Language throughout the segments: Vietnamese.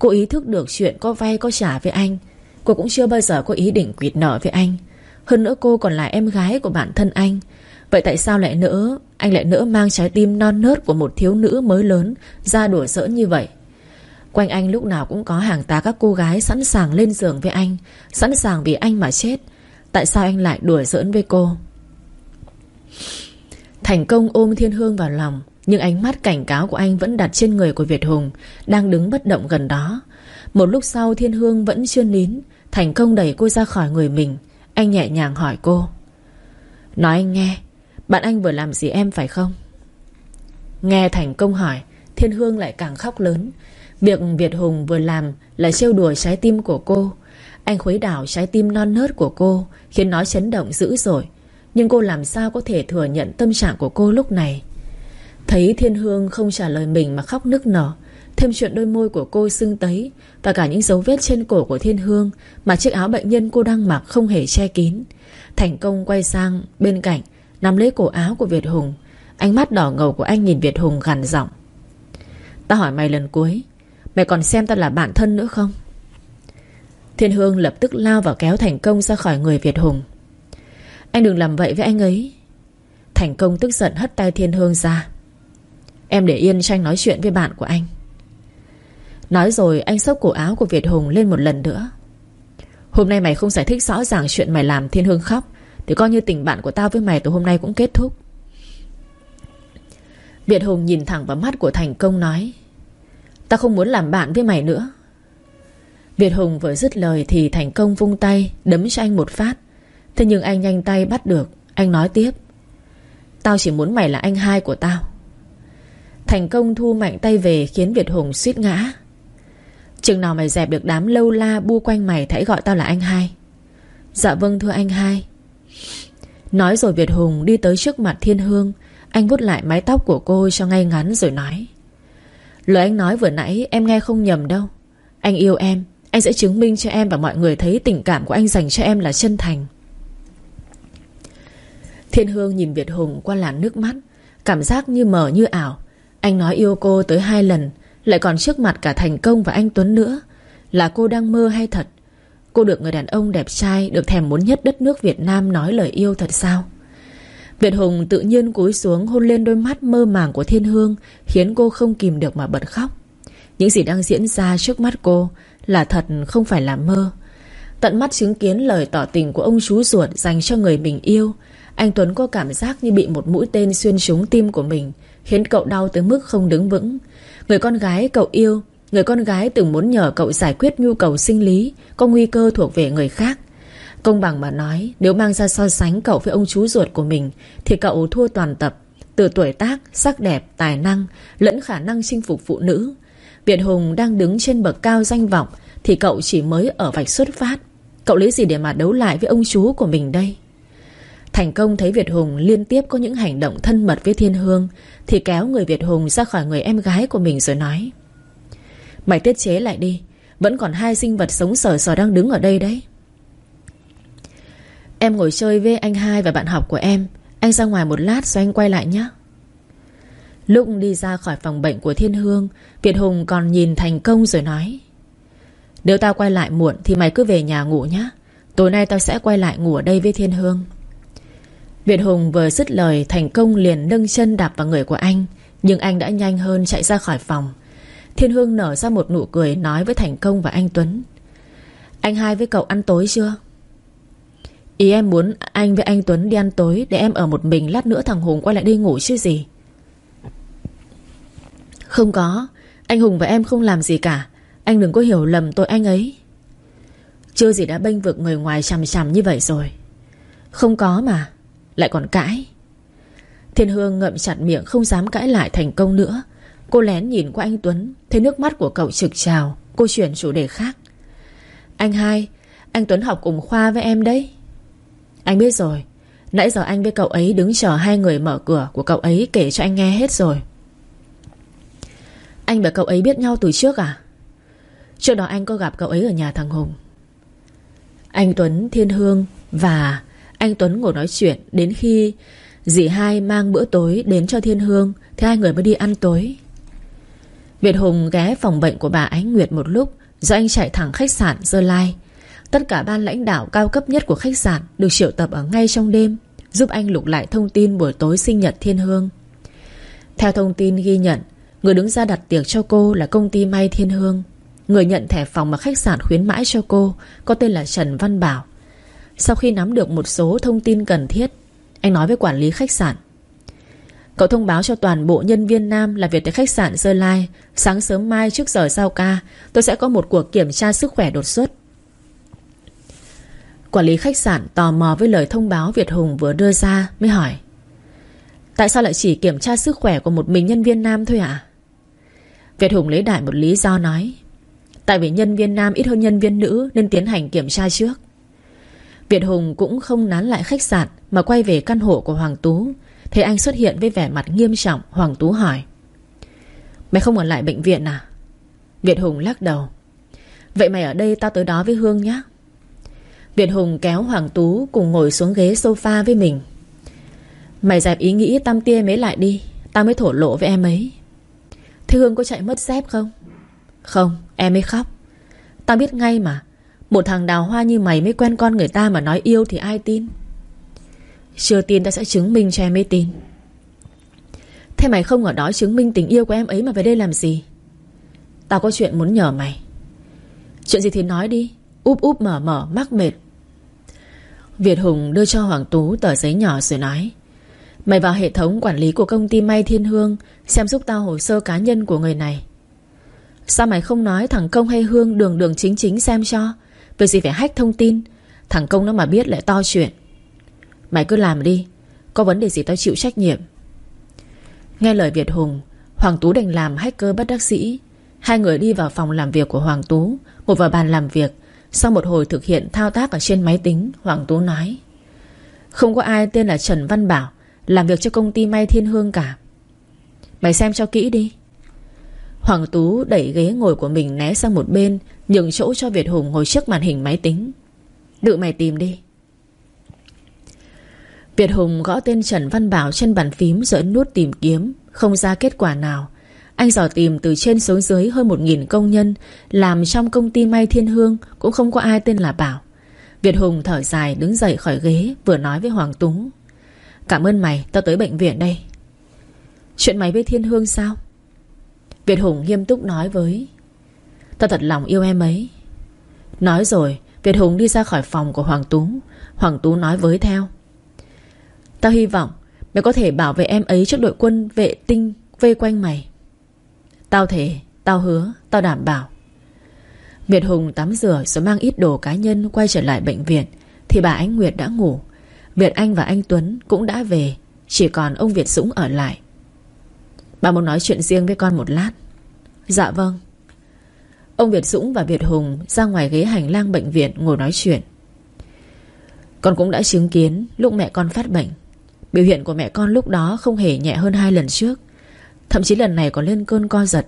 Cô ý thức được chuyện có vay có trả với anh. Cô cũng chưa bao giờ có ý định quyệt nợ với anh. Hơn nữa cô còn là em gái của bản thân anh. Vậy tại sao lại nỡ, Anh lại nỡ mang trái tim non nớt Của một thiếu nữ mới lớn Ra đùa giỡn như vậy? Quanh anh lúc nào cũng có hàng tá các cô gái Sẵn sàng lên giường với anh, Sẵn sàng vì anh mà chết. Tại sao anh lại đùa giỡn với cô? Thành công ôm Thiên Hương vào lòng. Nhưng ánh mắt cảnh cáo của anh vẫn đặt trên người của Việt Hùng, Đang đứng bất động gần đó. Một lúc sau, Thiên Hương vẫn chưa nín, Thành công đẩy cô ra khỏi người mình. Anh nhẹ nhàng hỏi cô. Nói anh nghe, Bạn anh vừa làm gì em phải không? Nghe Thành công hỏi, Thiên Hương lại càng khóc lớn. Việc Việt Hùng vừa làm là trêu đùa trái tim của cô. Anh khuấy đảo trái tim non nớt của cô, Khiến nó chấn động dữ dội. Nhưng cô làm sao có thể thừa nhận tâm trạng của cô lúc này? Thấy Thiên Hương không trả lời mình mà khóc nức nở, Thêm chuyện đôi môi của cô sưng tấy Và cả những dấu vết trên cổ của Thiên Hương Mà chiếc áo bệnh nhân cô đang mặc không hề che kín. Thành công quay sang bên cạnh, Nắm lấy cổ áo của Việt Hùng. Ánh mắt đỏ ngầu của anh nhìn Việt Hùng gằn giọng. Ta hỏi mày lần cuối, Mày còn xem ta là bạn thân nữa không? Thiên Hương lập tức lao vào kéo Thành Công ra khỏi người Việt Hùng. Anh đừng làm vậy với anh ấy. Thành Công tức giận hất tay Thiên Hương ra. Em để yên cho anh nói chuyện với bạn của anh. Nói rồi, anh xốc cổ áo của Việt Hùng lên một lần nữa. Hôm nay mày không giải thích rõ ràng chuyện mày làm Thiên Hương khóc, Thì coi như tình bạn của tao với mày từ hôm nay cũng kết thúc. Việt Hùng nhìn thẳng vào mắt của Thành Công nói, Tao không muốn làm bạn với mày nữa. Việt Hùng vừa dứt lời Thì Thành Công vung tay, Đấm cho anh một phát. Thế nhưng anh nhanh tay bắt được, Anh nói tiếp, Tao chỉ muốn mày là anh hai của tao. Thành Công thu mạnh tay về Khiến Việt Hùng suýt ngã. Chừng nào mày dẹp được đám lâu la Bu quanh mày thì hãy gọi tao là anh hai. Dạ vâng thưa anh hai. Nói rồi Việt Hùng đi tới trước mặt Thiên Hương. Anh vuốt lại mái tóc của cô cho ngay ngắn rồi nói. Lời anh nói vừa nãy em nghe không nhầm đâu. Anh yêu em, Anh sẽ chứng minh cho em và mọi người thấy tình cảm của anh dành cho em là chân thành. Thiên Hương nhìn Việt Hùng qua làn nước mắt, Cảm giác như mờ như ảo. Anh nói yêu cô tới hai lần, Lại còn trước mặt cả Thành Công và anh Tuấn nữa. Là cô đang mơ hay thật? Cô được người đàn ông đẹp trai, Được thèm muốn nhất đất nước Việt Nam nói lời yêu thật sao? Việt Hùng tự nhiên cúi xuống hôn lên đôi mắt mơ màng của Thiên Hương, Khiến cô không kìm được mà bật khóc. Những gì đang diễn ra trước mắt cô Là thật, không phải là mơ. Tận mắt chứng kiến lời tỏ tình của ông chú ruột Dành cho người mình yêu, Anh Tuấn có cảm giác như bị một mũi tên xuyên trúng tim của mình Khiến cậu đau tới mức không đứng vững. Người con gái cậu yêu Người con gái từng muốn nhờ cậu giải quyết nhu cầu sinh lý Có nguy cơ thuộc về người khác. Công bằng mà nói Nếu mang ra so sánh cậu với ông chú ruột của mình Thì cậu thua toàn tập Từ tuổi tác, sắc đẹp, tài năng Lẫn khả năng chinh phục phụ nữ. Việt Hùng đang đứng trên bậc cao danh vọng Thì cậu chỉ mới ở vạch xuất phát. Cậu lấy gì để mà đấu lại với ông chú của mình đây? Thành công thấy Việt Hùng liên tiếp có những hành động thân mật với Thiên Hương, Thì kéo người Việt Hùng ra khỏi người em gái của mình rồi nói, Mày tiết chế lại đi, Vẫn còn hai sinh vật sống sờ sờ đang đứng ở đây đấy. Em ngồi chơi với anh hai và bạn học của em, Anh ra ngoài một lát rồi anh quay lại nhé Lúc đi ra khỏi phòng bệnh của Thiên Hương, Việt Hùng còn nhìn thành công rồi nói, Nếu tao quay lại muộn Thì mày cứ về nhà ngủ nhé Tối nay tao sẽ quay lại ngủ ở đây với Thiên Hương. Việt Hùng vừa dứt lời, Thành công liền nâng chân đạp vào người của anh, Nhưng anh đã nhanh hơn chạy ra khỏi phòng. Thiên Hương nở ra một nụ cười Nói với Thành công và anh Tuấn. Anh hai với cậu ăn tối chưa? Ý em muốn anh với anh Tuấn đi ăn tối Để em ở một mình lát nữa thằng Hùng quay lại đi ngủ chứ gì? Không có. Anh Hùng và em không làm gì cả. Anh đừng có hiểu lầm tôi anh ấy. Chưa gì đã bênh vực người ngoài chằm chằm như vậy rồi. Không có mà. Lại còn cãi. Thiên Hương ngậm chặt miệng không dám cãi lại thành công nữa. Cô lén nhìn qua anh Tuấn, Thấy nước mắt của cậu trực trào, Cô chuyển chủ đề khác. Anh hai, Anh Tuấn học cùng khoa với em đấy. Anh biết rồi, Nãy giờ anh với cậu ấy đứng chờ hai người mở cửa Của cậu ấy kể cho anh nghe hết rồi. Anh và cậu ấy biết nhau từ trước à? Trước đó anh có gặp cậu ấy ở nhà thằng Hùng. Anh Tuấn, Thiên Hương Và anh Tuấn ngồi nói chuyện, Đến khi dì hai mang bữa tối Đến cho Thiên Hương, Thì hai người mới đi ăn tối. Việt Hùng ghé phòng bệnh của bà Ánh Nguyệt một lúc, Rồi anh chạy thẳng khách sạn Dơ Lai. Tất cả ban lãnh đạo cao cấp nhất của khách sạn Được triệu tập ở ngay trong đêm, Giúp anh lục lại thông tin buổi tối sinh nhật Thiên Hương. Theo thông tin ghi nhận, Người đứng ra đặt tiệc cho cô là công ty May Thiên Hương. Người nhận thẻ phòng mà khách sạn khuyến mãi cho cô Có tên là Trần Văn Bảo. Sau khi nắm được một số thông tin cần thiết, Anh nói với quản lý khách sạn. Cậu thông báo cho toàn bộ nhân viên nam Làm việc tại khách sạn Sơ Lai, Sáng sớm mai trước giờ sau ca, Tôi sẽ có một cuộc kiểm tra sức khỏe đột xuất. Quản lý khách sạn tò mò với lời thông báo Việt Hùng vừa đưa ra Mới hỏi, Tại sao lại chỉ kiểm tra sức khỏe của một mình nhân viên nam thôi ạ? À? Việt Hùng lấy đại một lý do nói, Tại vì nhân viên nam ít hơn nhân viên nữ Nên tiến hành kiểm tra trước. Việt Hùng cũng không nán lại khách sạn Mà quay về căn hộ của Hoàng Tú. Thấy anh xuất hiện với vẻ mặt nghiêm trọng, Hoàng Tú hỏi. Mày không ở lại bệnh viện à? Việt Hùng lắc đầu. Vậy mày ở đây tao tới đó với Hương nhé Việt Hùng kéo Hoàng Tú Cùng ngồi xuống ghế sofa với mình. Mày dẹp ý nghĩ tăm tia mấy lại đi, Tao mới thổ lộ với em ấy. Thế Hương có chạy mất dép không? Không, em ấy khóc. Tao biết ngay mà một thằng đào hoa như mày mới quen con người ta mà nói yêu thì ai tin? Chưa tin ta sẽ chứng minh cho em ấy tin. Thế mày không ở đó chứng minh tình yêu của em ấy mà về đây làm gì? Tao có chuyện muốn nhờ mày. Chuyện gì thì nói đi. Úp úp mở mở, mắc mệt. Việt Hùng đưa cho Hoàng Tú tờ giấy nhỏ rồi nói, Mày vào hệ thống quản lý của công ty May Thiên Hương Xem giúp tao hồ sơ cá nhân của người này. Sao mày không nói thằng Công hay Hương đường đường chính chính xem cho? Việc gì phải hack thông tin. Thằng Công nó mà biết lại to chuyện. Mày cứ làm đi. Có vấn đề gì tao chịu trách nhiệm. Nghe lời Việt Hùng, Hoàng Tú đành làm hacker bất đắc sĩ Hai người đi vào phòng làm việc của Hoàng Tú, Ngồi vào bàn làm việc. Sau một hồi thực hiện thao tác ở trên máy tính, Hoàng Tú nói, Không có ai tên là Trần Văn Bảo, Làm việc cho công ty May Thiên Hương cả. Mày xem cho kỹ đi. Hoàng Tú đẩy ghế ngồi của mình né sang một bên, Nhường chỗ cho Việt Hùng ngồi trước màn hình máy tính. Tự mày tìm đi. Việt Hùng gõ tên Trần Văn Bảo trên bàn phím rồi ấn nút tìm kiếm, Không ra kết quả nào. Anh dò tìm từ trên xuống dưới hơn 1.000 công nhân, Làm trong công ty may thiên hương, Cũng không có ai tên là Bảo. Việt Hùng thở dài đứng dậy khỏi ghế, Vừa nói với Hoàng Tú. Cảm ơn mày, tao tới bệnh viện đây. Chuyện mày với thiên hương sao? Việt Hùng nghiêm túc nói với. Tao thật lòng yêu em ấy. Nói rồi Việt Hùng đi ra khỏi phòng của Hoàng Tú. Hoàng Tú nói với theo. Tao hy vọng Mày có thể bảo vệ em ấy trước đội quân vệ tinh Vây quanh mày. Tao thể, tao hứa, tao đảm bảo. Việt Hùng tắm rửa Rồi mang ít đồ cá nhân quay trở lại bệnh viện. Thì bà Ánh Nguyệt đã ngủ. Việt Anh và anh Tuấn cũng đã về. Chỉ còn ông Việt Dũng ở lại. Bà muốn nói chuyện riêng với con một lát. Dạ vâng. Ông Việt Dũng và Việt Hùng ra ngoài ghế hành lang bệnh viện ngồi nói chuyện. Con cũng đã chứng kiến lúc mẹ con phát bệnh. Biểu hiện của mẹ con lúc đó không hề nhẹ hơn hai lần trước. Thậm chí lần này còn lên cơn co giật.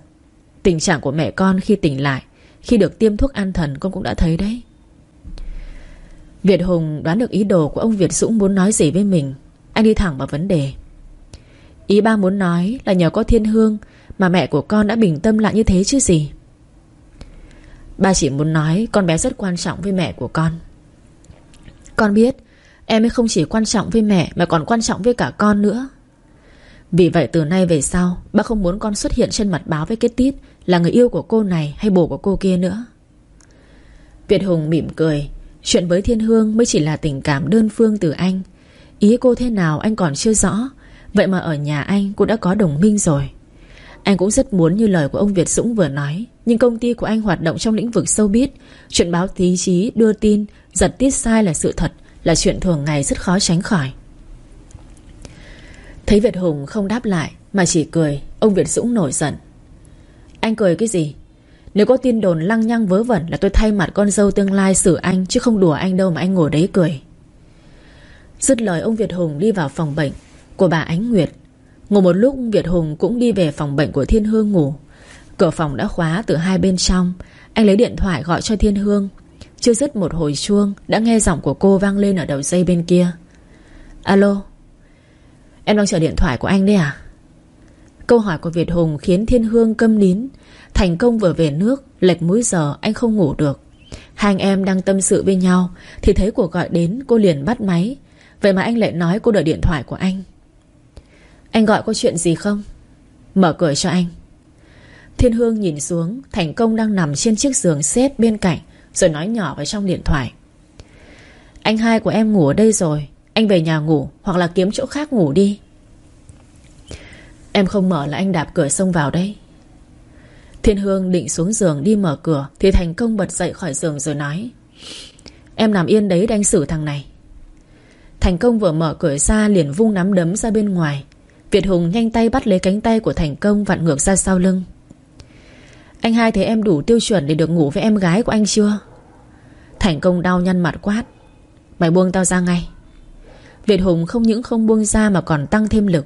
Tình trạng của mẹ con khi tỉnh lại, Khi được tiêm thuốc an thần con cũng đã thấy đấy. Việt Hùng đoán được ý đồ của ông Việt Dũng muốn nói gì với mình. Anh đi thẳng vào vấn đề. Ý ba muốn nói là nhờ có thiên hương Mà mẹ của con đã bình tâm lại như thế chứ gì? Ba chỉ muốn nói Con bé rất quan trọng với mẹ của con. Con biết Em ấy không chỉ quan trọng với mẹ Mà còn quan trọng với cả con nữa. Vì vậy từ nay về sau, Ba không muốn con xuất hiện trên mặt báo với cái tít Là người yêu của cô này hay bồ của cô kia nữa. Việt Hùng mỉm cười, Chuyện với Thiên Hương mới chỉ là tình cảm đơn phương từ anh. Ý cô thế nào anh còn chưa rõ Vậy mà ở nhà anh cũng đã có đồng minh rồi. Anh cũng rất muốn như lời của ông Việt Dũng vừa nói, Nhưng công ty của anh hoạt động trong lĩnh vực sâu biết Chuyện báo tí chí đưa tin, Giật tiết sai là sự thật, Là chuyện thường ngày rất khó tránh khỏi. Thấy Việt Hùng không đáp lại, Mà chỉ cười, Ông Việt Dũng nổi giận. Anh cười cái gì? Nếu có tin đồn lăng nhăng vớ vẩn Là tôi thay mặt con dâu tương lai xử anh, Chứ không đùa anh đâu mà anh ngồi đấy cười. Dứt lời, ông Việt Hùng đi vào phòng bệnh của bà Ánh Nguyệt. Ngồi một lúc, Việt Hùng cũng đi về phòng bệnh của Thiên Hương ngủ. Cửa phòng đã khóa từ hai bên trong. Anh lấy điện thoại gọi cho Thiên Hương. Chưa dứt một hồi chuông, Đã nghe giọng của cô vang lên ở đầu dây bên kia. Alo? Em đang chờ điện thoại của anh đấy à? Câu hỏi của Việt Hùng khiến Thiên Hương câm nín. Thành công vừa về nước, Lệch múi giờ, anh không ngủ được. Hai anh em đang tâm sự với nhau, Thì thấy cuộc gọi đến, cô liền bắt máy. Vậy mà anh lại nói cô đợi điện thoại của anh. Anh gọi có chuyện gì không? Mở cửa cho anh. Thiên Hương nhìn xuống, Thành công đang nằm trên chiếc giường xếp bên cạnh, Rồi nói nhỏ vào trong điện thoại. Anh hai của em ngủ ở đây rồi, Anh về nhà ngủ Hoặc là kiếm chỗ khác ngủ đi. Em không mở là anh đạp cửa xông vào đây Thiên Hương định xuống giường đi mở cửa Thì thành công bật dậy khỏi giường rồi nói, Em nằm yên đấy đánh xử thằng này. Thành công vừa mở cửa ra liền vung nắm đấm ra bên ngoài Việt Hùng nhanh tay bắt lấy cánh tay của Thành công vặn ngược ra sau lưng. Anh hai thấy em đủ tiêu chuẩn để được ngủ với em gái của anh chưa? Thành công đau nhăn mặt quát. Mày buông tao ra ngay. Việt Hùng không những không buông ra mà còn tăng thêm lực.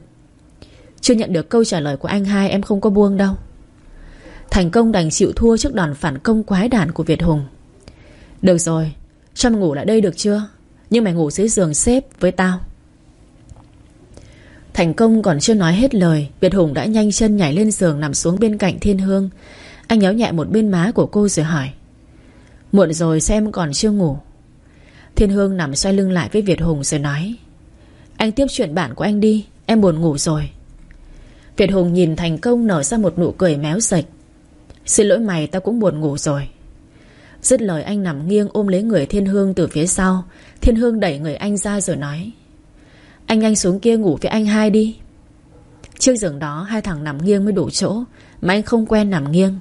Chưa nhận được câu trả lời của anh hai, em không có buông đâu. Thành công đành chịu thua trước đòn phản công quái đản của Việt Hùng. Được rồi Cho mày ngủ lại đây được chưa? Nhưng mày ngủ dưới giường xếp với tao. Thành công còn chưa nói hết lời, Việt Hùng đã nhanh chân nhảy lên giường Nằm xuống bên cạnh Thiên Hương. Anh nhéo nhẹ một bên má của cô rồi hỏi, Muộn rồi xem còn chưa ngủ? Thiên Hương nằm xoay lưng lại với Việt Hùng rồi nói, Anh tiếp chuyện bạn của anh đi, Em buồn ngủ rồi. Việt Hùng nhìn thành công nở ra một nụ cười méo sạch Xin lỗi mày, tao cũng buồn ngủ rồi. Dứt lời anh nằm nghiêng ôm lấy người Thiên Hương từ phía sau. Thiên Hương đẩy người anh ra rồi nói anh anh xuống kia ngủ với anh hai đi. Trước giường đó, hai thằng nằm nghiêng mới đủ chỗ, Mà anh không quen nằm nghiêng.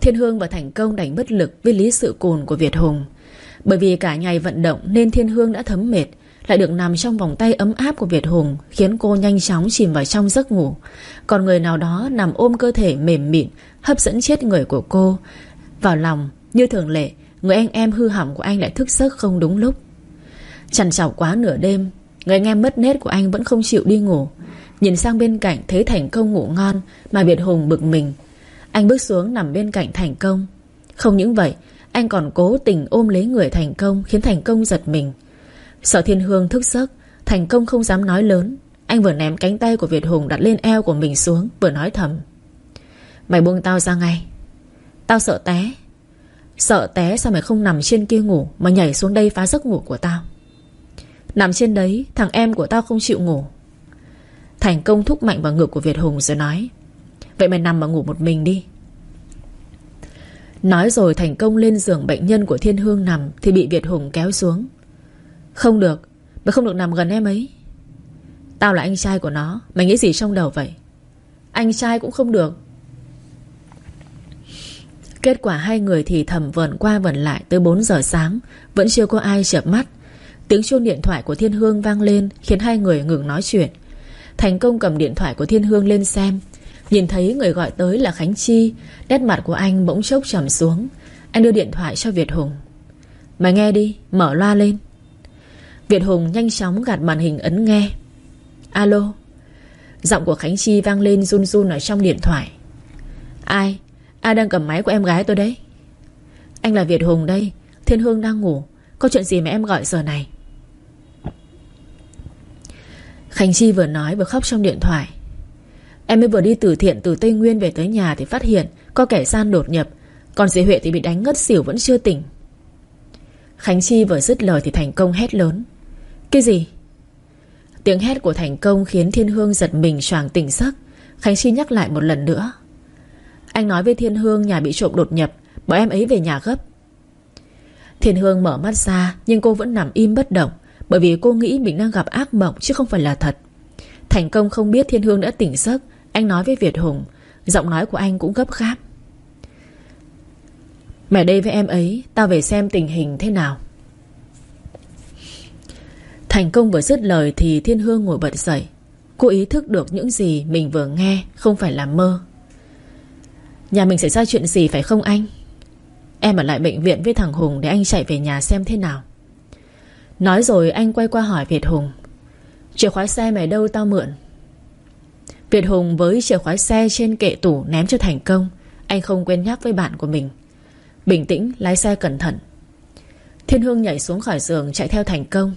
Thiên Hương và Thành Công đành bất lực Với lý sự cồn của Việt Hùng. Bởi vì cả ngày vận động Nên Thiên Hương đã thấm mệt, lại được nằm trong vòng tay ấm áp của Việt Hùng, Khiến cô nhanh chóng chìm vào trong giấc ngủ. Còn người nào đó nằm ôm cơ thể mềm mịn, Hấp dẫn chết người của cô. Vào lòng, Như thường lệ, Người anh em hư hỏng của anh lại thức giấc không đúng lúc. Chằn chọc quá nửa đêm, Người anh em mất nét của anh vẫn không chịu đi ngủ. Nhìn sang bên cạnh thấy Thành Công ngủ ngon Mà Việt Hùng bực mình. Anh bước xuống nằm bên cạnh Thành Công. Không những vậy, Anh còn cố tình ôm lấy người Thành Công Khiến Thành Công giật mình. Sợ Thiên Hương thức giấc, Thành công không dám nói lớn. Anh vừa ném cánh tay của Việt Hùng đặt lên eo của mình xuống, Vừa nói thầm. Mày buông tao ra ngay. Tao sợ té. Sợ té sao mày không nằm trên kia ngủ Mà nhảy xuống đây phá giấc ngủ của tao? Nằm trên đấy, Thằng em của tao không chịu ngủ. Thành công thúc mạnh vào ngực của Việt Hùng rồi nói, Vậy mày nằm mà ngủ một mình đi. Nói rồi thành công lên giường bệnh nhân của Thiên Hương nằm Thì bị Việt Hùng kéo xuống. Không được, Mày không được nằm gần em ấy. Tao là anh trai của nó, Mày nghĩ gì trong đầu vậy? Anh trai cũng không được. Kết quả hai người thì thầm vần qua vần lại Tới 4 giờ sáng, Vẫn chưa có ai chợp mắt. Tiếng chuông điện thoại của Thiên Hương vang lên Khiến hai người ngừng nói chuyện. Thành công cầm điện thoại của Thiên Hương lên xem. Nhìn thấy người gọi tới là Khánh Chi Nét mặt của anh bỗng chốc trầm xuống. Anh đưa điện thoại cho Việt Hùng. Mày nghe đi, mở loa lên. Việt Hùng nhanh chóng gạt màn hình ấn nghe. Alo. Giọng của Khánh Chi vang lên run run ở trong điện thoại. Ai? Ai đang cầm máy của em gái tôi đấy? Anh là Việt Hùng đây Thiên Hương đang ngủ. Có chuyện gì mà em gọi giờ này? Khánh Chi vừa nói vừa khóc trong điện thoại. Em mới vừa đi từ thiện từ Tây Nguyên về tới nhà Thì phát hiện có kẻ gian đột nhập, Còn dì Huệ thì bị đánh ngất xỉu vẫn chưa tỉnh. Khánh Chi vừa dứt lời thì thành công hét lớn. Cái gì? Tiếng hét của thành công khiến Thiên Hương giật mình choàng tỉnh giấc. Khánh Chi nhắc lại một lần nữa. Anh nói với Thiên Hương nhà bị trộm đột nhập Bảo em ấy về nhà gấp. Thiên Hương mở mắt ra, Nhưng cô vẫn nằm im bất động, Bởi vì cô nghĩ mình đang gặp ác mộng Chứ không phải là thật. Thành công không biết Thiên Hương đã tỉnh giấc, Anh nói với Việt Hùng, Giọng nói của anh cũng gấp gáp. Mẹ đây với em ấy, Tao về xem tình hình thế nào. Thành công vừa dứt lời thì Thiên Hương ngồi bật dậy. Cô ý thức được những gì mình vừa nghe Không phải là mơ. Nhà mình xảy ra chuyện gì phải không anh? Em ở lại bệnh viện với thằng Hùng Để anh chạy về nhà xem thế nào. Nói rồi anh quay qua hỏi Việt Hùng. Chìa khóa xe mày đâu tao mượn? Việt Hùng với chìa khóa xe trên kệ tủ ném cho thành công. Anh không quên nhắc với bạn của mình. Bình tĩnh, lái xe cẩn thận. Thiên Hương nhảy xuống khỏi giường chạy theo thành công.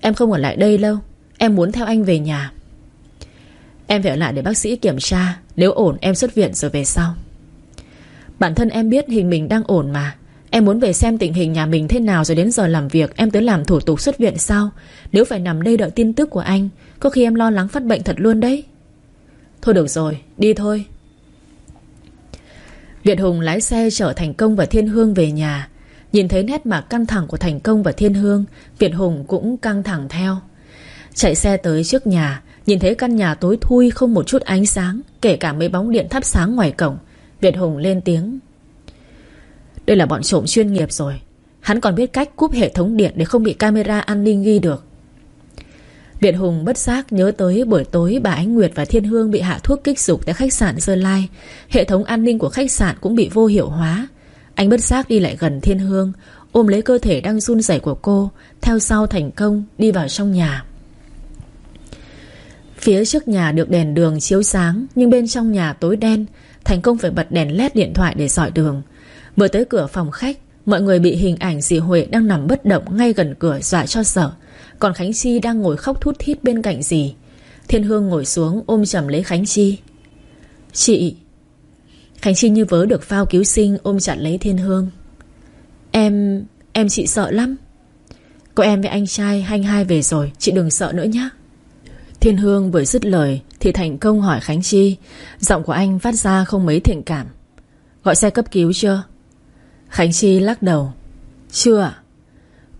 Em không ở lại đây lâu, Em muốn theo anh về nhà. Em phải ở lại để bác sĩ kiểm tra, Nếu ổn em xuất viện rồi về sau. Bản thân em biết hình mình đang ổn mà. Em muốn về xem tình hình nhà mình thế nào Rồi đến giờ làm việc em tới làm thủ tục xuất viện sao? Nếu phải nằm đây đợi tin tức của anh Có khi em lo lắng phát bệnh thật luôn đấy. Thôi được rồi, đi thôi. Việt Hùng lái xe chở Thành Công và Thiên Hương về nhà. Nhìn thấy nét mặt căng thẳng của Thành Công và Thiên Hương Việt Hùng cũng căng thẳng theo. Chạy xe tới trước nhà Nhìn thấy căn nhà tối thui không một chút ánh sáng Kể cả mấy bóng điện thắp sáng ngoài cổng. Việt Hùng lên tiếng Đây là bọn trộm chuyên nghiệp rồi Hắn còn biết cách cúp hệ thống điện Để không bị camera an ninh ghi được Việt Hùng bất giác nhớ tới buổi tối bà Ánh Nguyệt và Thiên Hương bị hạ thuốc kích dục tại khách sạn Sơn Lai. Hệ thống an ninh của khách sạn cũng bị vô hiệu hóa. Anh bất giác đi lại gần Thiên Hương, ôm lấy cơ thể đang run rẩy của cô, theo sau thành công đi vào trong nhà. Phía trước nhà được đèn đường chiếu sáng, Nhưng bên trong nhà tối đen, Thành công phải bật đèn led điện thoại để dọi đường. Vừa tới cửa phòng khách, Mọi người bị hình ảnh dì Huệ đang nằm bất động Ngay gần cửa dọa cho sợ. Còn Khánh Chi đang ngồi khóc thút thít bên cạnh dì. Thiên Hương ngồi xuống ôm chầm lấy Khánh Chi. Chị. Khánh Chi như vớ được phao cứu sinh Ôm chặt lấy Thiên Hương. Em... em chị sợ lắm. Có em với anh trai Hanh hai về rồi, Chị đừng sợ nữa nhé Thiên Hương vừa dứt lời Thì thành công hỏi Khánh Chi. Giọng của anh phát ra không mấy thiện cảm. Gọi xe cấp cứu chưa? Khánh Chi lắc đầu. Chưa ạ.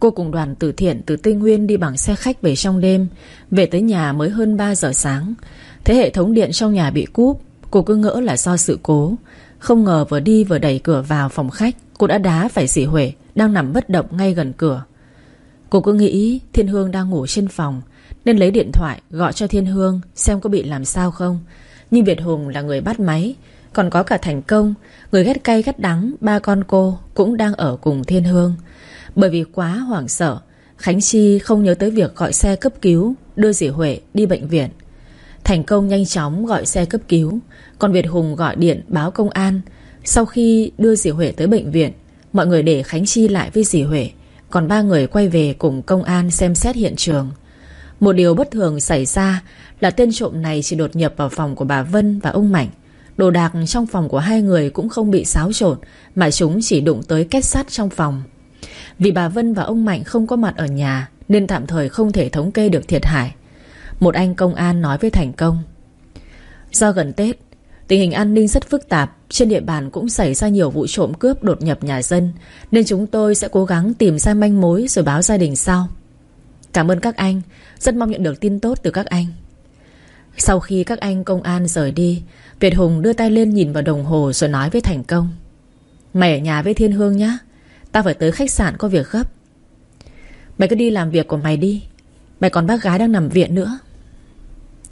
Cô cùng đoàn từ thiện từ Tây Nguyên đi bằng xe khách về trong đêm, Về tới nhà mới hơn 3 giờ sáng. Thế hệ thống điện trong nhà bị cúp, Cô cứ ngỡ là do sự cố. Không ngờ vừa đi vừa đẩy cửa vào phòng khách, Cô đã đá phải dì Huệ, Đang nằm bất động ngay gần cửa. Cô cứ nghĩ Thiên Hương đang ngủ trên phòng nên lấy điện thoại gọi cho Thiên Hương Xem có bị làm sao không. Nhưng Việt Hùng là người bắt máy, Còn có cả Thành Công, Người ghét cay ghét đắng, Ba con cô cũng đang ở cùng Thiên Hương. Bởi vì quá hoảng sợ, Khánh Chi không nhớ tới việc gọi xe cấp cứu, Đưa dì Huệ đi bệnh viện. Thành Công nhanh chóng gọi xe cấp cứu, Còn Việt Hùng gọi điện báo công an. Sau khi đưa dì Huệ tới bệnh viện, Mọi người để Khánh Chi lại với dì Huệ, Còn ba người quay về cùng công an xem xét hiện trường một điều bất thường xảy ra là tên trộm này chỉ đột nhập vào phòng của bà Vân và ông Mạnh. Đồ đạc trong phòng của hai người cũng không bị xáo trộn mà chúng chỉ đụng tới kết sắt trong phòng. Vì bà Vân và ông Mạnh không có mặt ở nhà nên tạm thời không thể thống kê được thiệt hại. Một anh công an nói với Thành Công. Do gần Tết, tình hình an ninh rất phức tạp, trên địa bàn cũng xảy ra nhiều vụ trộm cướp đột nhập nhà dân, nên chúng tôi sẽ cố gắng tìm ra manh mối rồi báo gia đình sau. Cảm ơn các anh rất mong nhận được tin tốt từ các anh. Sau khi các anh công an rời đi, Việt Hùng đưa tay lên nhìn vào đồng hồ Rồi nói với Thành Công. Mày ở nhà với Thiên Hương nhá Tao phải tới khách sạn có việc gấp. Mày cứ đi làm việc của mày đi, Mày còn bác gái đang nằm viện nữa.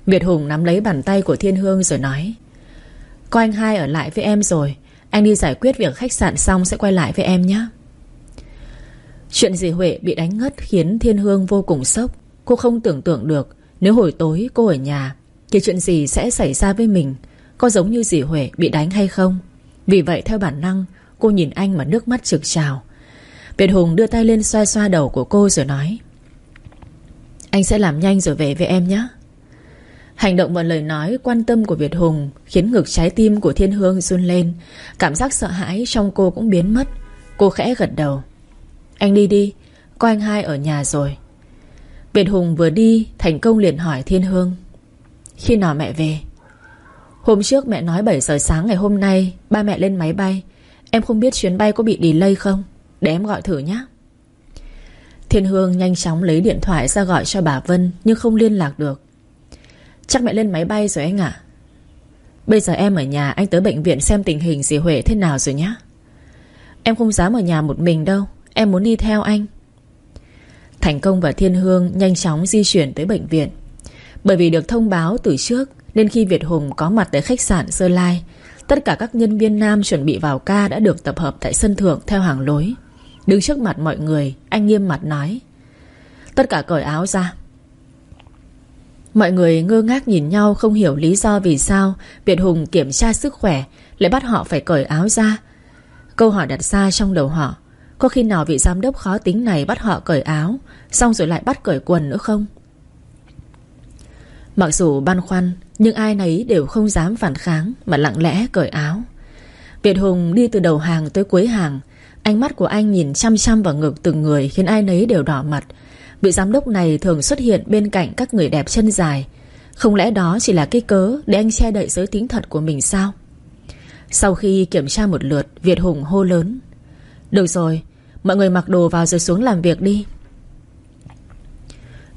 Việt Hùng nắm lấy bàn tay của Thiên Hương rồi nói, Có anh hai ở lại với em rồi, Anh đi giải quyết việc khách sạn xong Sẽ quay lại với em nhé Chuyện dì Huệ bị đánh ngất khiến Thiên Hương vô cùng sốc. Cô không tưởng tượng được, Nếu hồi tối cô ở nhà, Thì chuyện gì sẽ xảy ra với mình? Có giống như dì Huệ bị đánh hay không? Vì vậy, theo bản năng, Cô nhìn anh mà nước mắt trực trào. Việt Hùng đưa tay lên xoa xoa đầu của cô rồi nói, Anh sẽ làm nhanh rồi về với em nhé. Hành động và lời nói quan tâm của Việt Hùng Khiến ngực trái tim của Thiên Hương run lên, Cảm giác sợ hãi trong cô cũng biến mất. Cô khẽ gật đầu, anh đi đi, Có anh hai ở nhà rồi. Việt Hùng vừa đi, Thành công liền hỏi Thiên Hương. Khi nào mẹ về? Hôm trước mẹ nói 7 giờ sáng ngày hôm nay, Ba mẹ lên máy bay. Em không biết chuyến bay có bị delay không? Để em gọi thử nhé Thiên Hương nhanh chóng lấy điện thoại ra gọi cho bà Vân, Nhưng không liên lạc được. Chắc mẹ lên máy bay rồi anh ạ. Bây giờ em ở nhà, Anh tới bệnh viện xem tình hình, dì Huệ thế nào rồi nhé Em không dám ở nhà một mình đâu, Em muốn đi theo anh. Thành công và Thiên Hương nhanh chóng di chuyển tới bệnh viện. Bởi vì được thông báo từ trước, Nên khi Việt Hùng có mặt tại khách sạn Sơ Lai, Tất cả các nhân viên nam chuẩn bị vào ca Đã được tập hợp tại sân thượng theo hàng lối. Đứng trước mặt mọi người, Anh nghiêm mặt nói, Tất cả cởi áo ra. Mọi người ngơ ngác nhìn nhau, Không hiểu lý do vì sao Việt Hùng kiểm tra sức khỏe, Lại bắt họ phải cởi áo ra. Câu hỏi đặt ra trong đầu họ có khi nào vị giám đốc khó tính này bắt họ cởi áo, Xong rồi lại bắt cởi quần nữa không? Mặc dù băn khoăn, Nhưng ai nấy đều không dám phản kháng Mà lặng lẽ cởi áo. Việt Hùng đi từ đầu hàng tới cuối hàng, Ánh mắt của anh nhìn chăm chăm vào ngực từng người Khiến ai nấy đều đỏ mặt. Vị giám đốc này thường xuất hiện bên cạnh các người đẹp chân dài. Không lẽ đó chỉ là cái cớ Để anh che đậy giới tính thật của mình sao? Sau khi kiểm tra một lượt, Việt Hùng hô lớn. Được rồi Mọi người mặc đồ vào rồi xuống làm việc đi.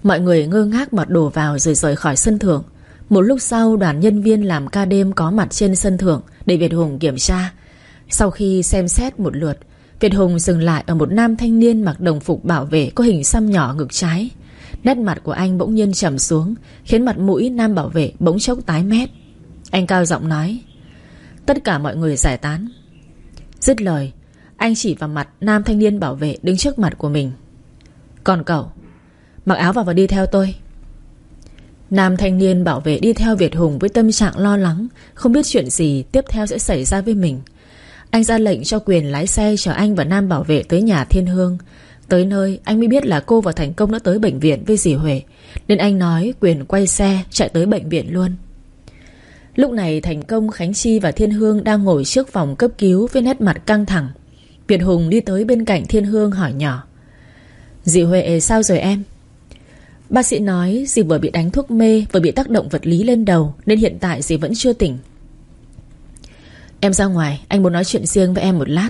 Mọi người ngơ ngác mặc đồ vào rồi rời khỏi sân thượng. Một lúc sau, đoàn nhân viên làm ca đêm có mặt trên sân thượng Để Việt Hùng kiểm tra. Sau khi xem xét một lượt, Việt Hùng dừng lại ở một nam thanh niên mặc đồng phục bảo vệ có hình xăm nhỏ ngực trái. Nét mặt của anh bỗng nhiên trầm xuống, Khiến mặt mũi nam bảo vệ bỗng chốc tái mét. Anh cao giọng nói, Tất cả mọi người giải tán. Dứt lời anh chỉ vào mặt nam thanh niên bảo vệ đứng trước mặt của mình. Còn cậu Mặc áo vào và đi theo tôi. Nam thanh niên bảo vệ đi theo Việt Hùng với tâm trạng lo lắng Không biết chuyện gì tiếp theo sẽ xảy ra với mình. Anh ra lệnh cho quyền lái xe chở anh và Nam bảo vệ tới nhà Thiên Hương. Tới nơi anh mới biết là cô và Thành Công đã tới bệnh viện với dì Huệ Nên anh nói quyền quay xe chạy tới bệnh viện luôn. Lúc này Thành Công, Khánh Chi và Thiên Hương đang ngồi trước phòng cấp cứu với nét mặt căng thẳng. Việt Hùng đi tới bên cạnh Thiên Hương hỏi nhỏ. Dì Huệ, sao rồi em? Bác sĩ nói, dì vừa bị đánh thuốc mê, Vừa bị tác động vật lý lên đầu, Nên hiện tại dì vẫn chưa tỉnh. Em ra ngoài, Anh muốn nói chuyện riêng với em một lát.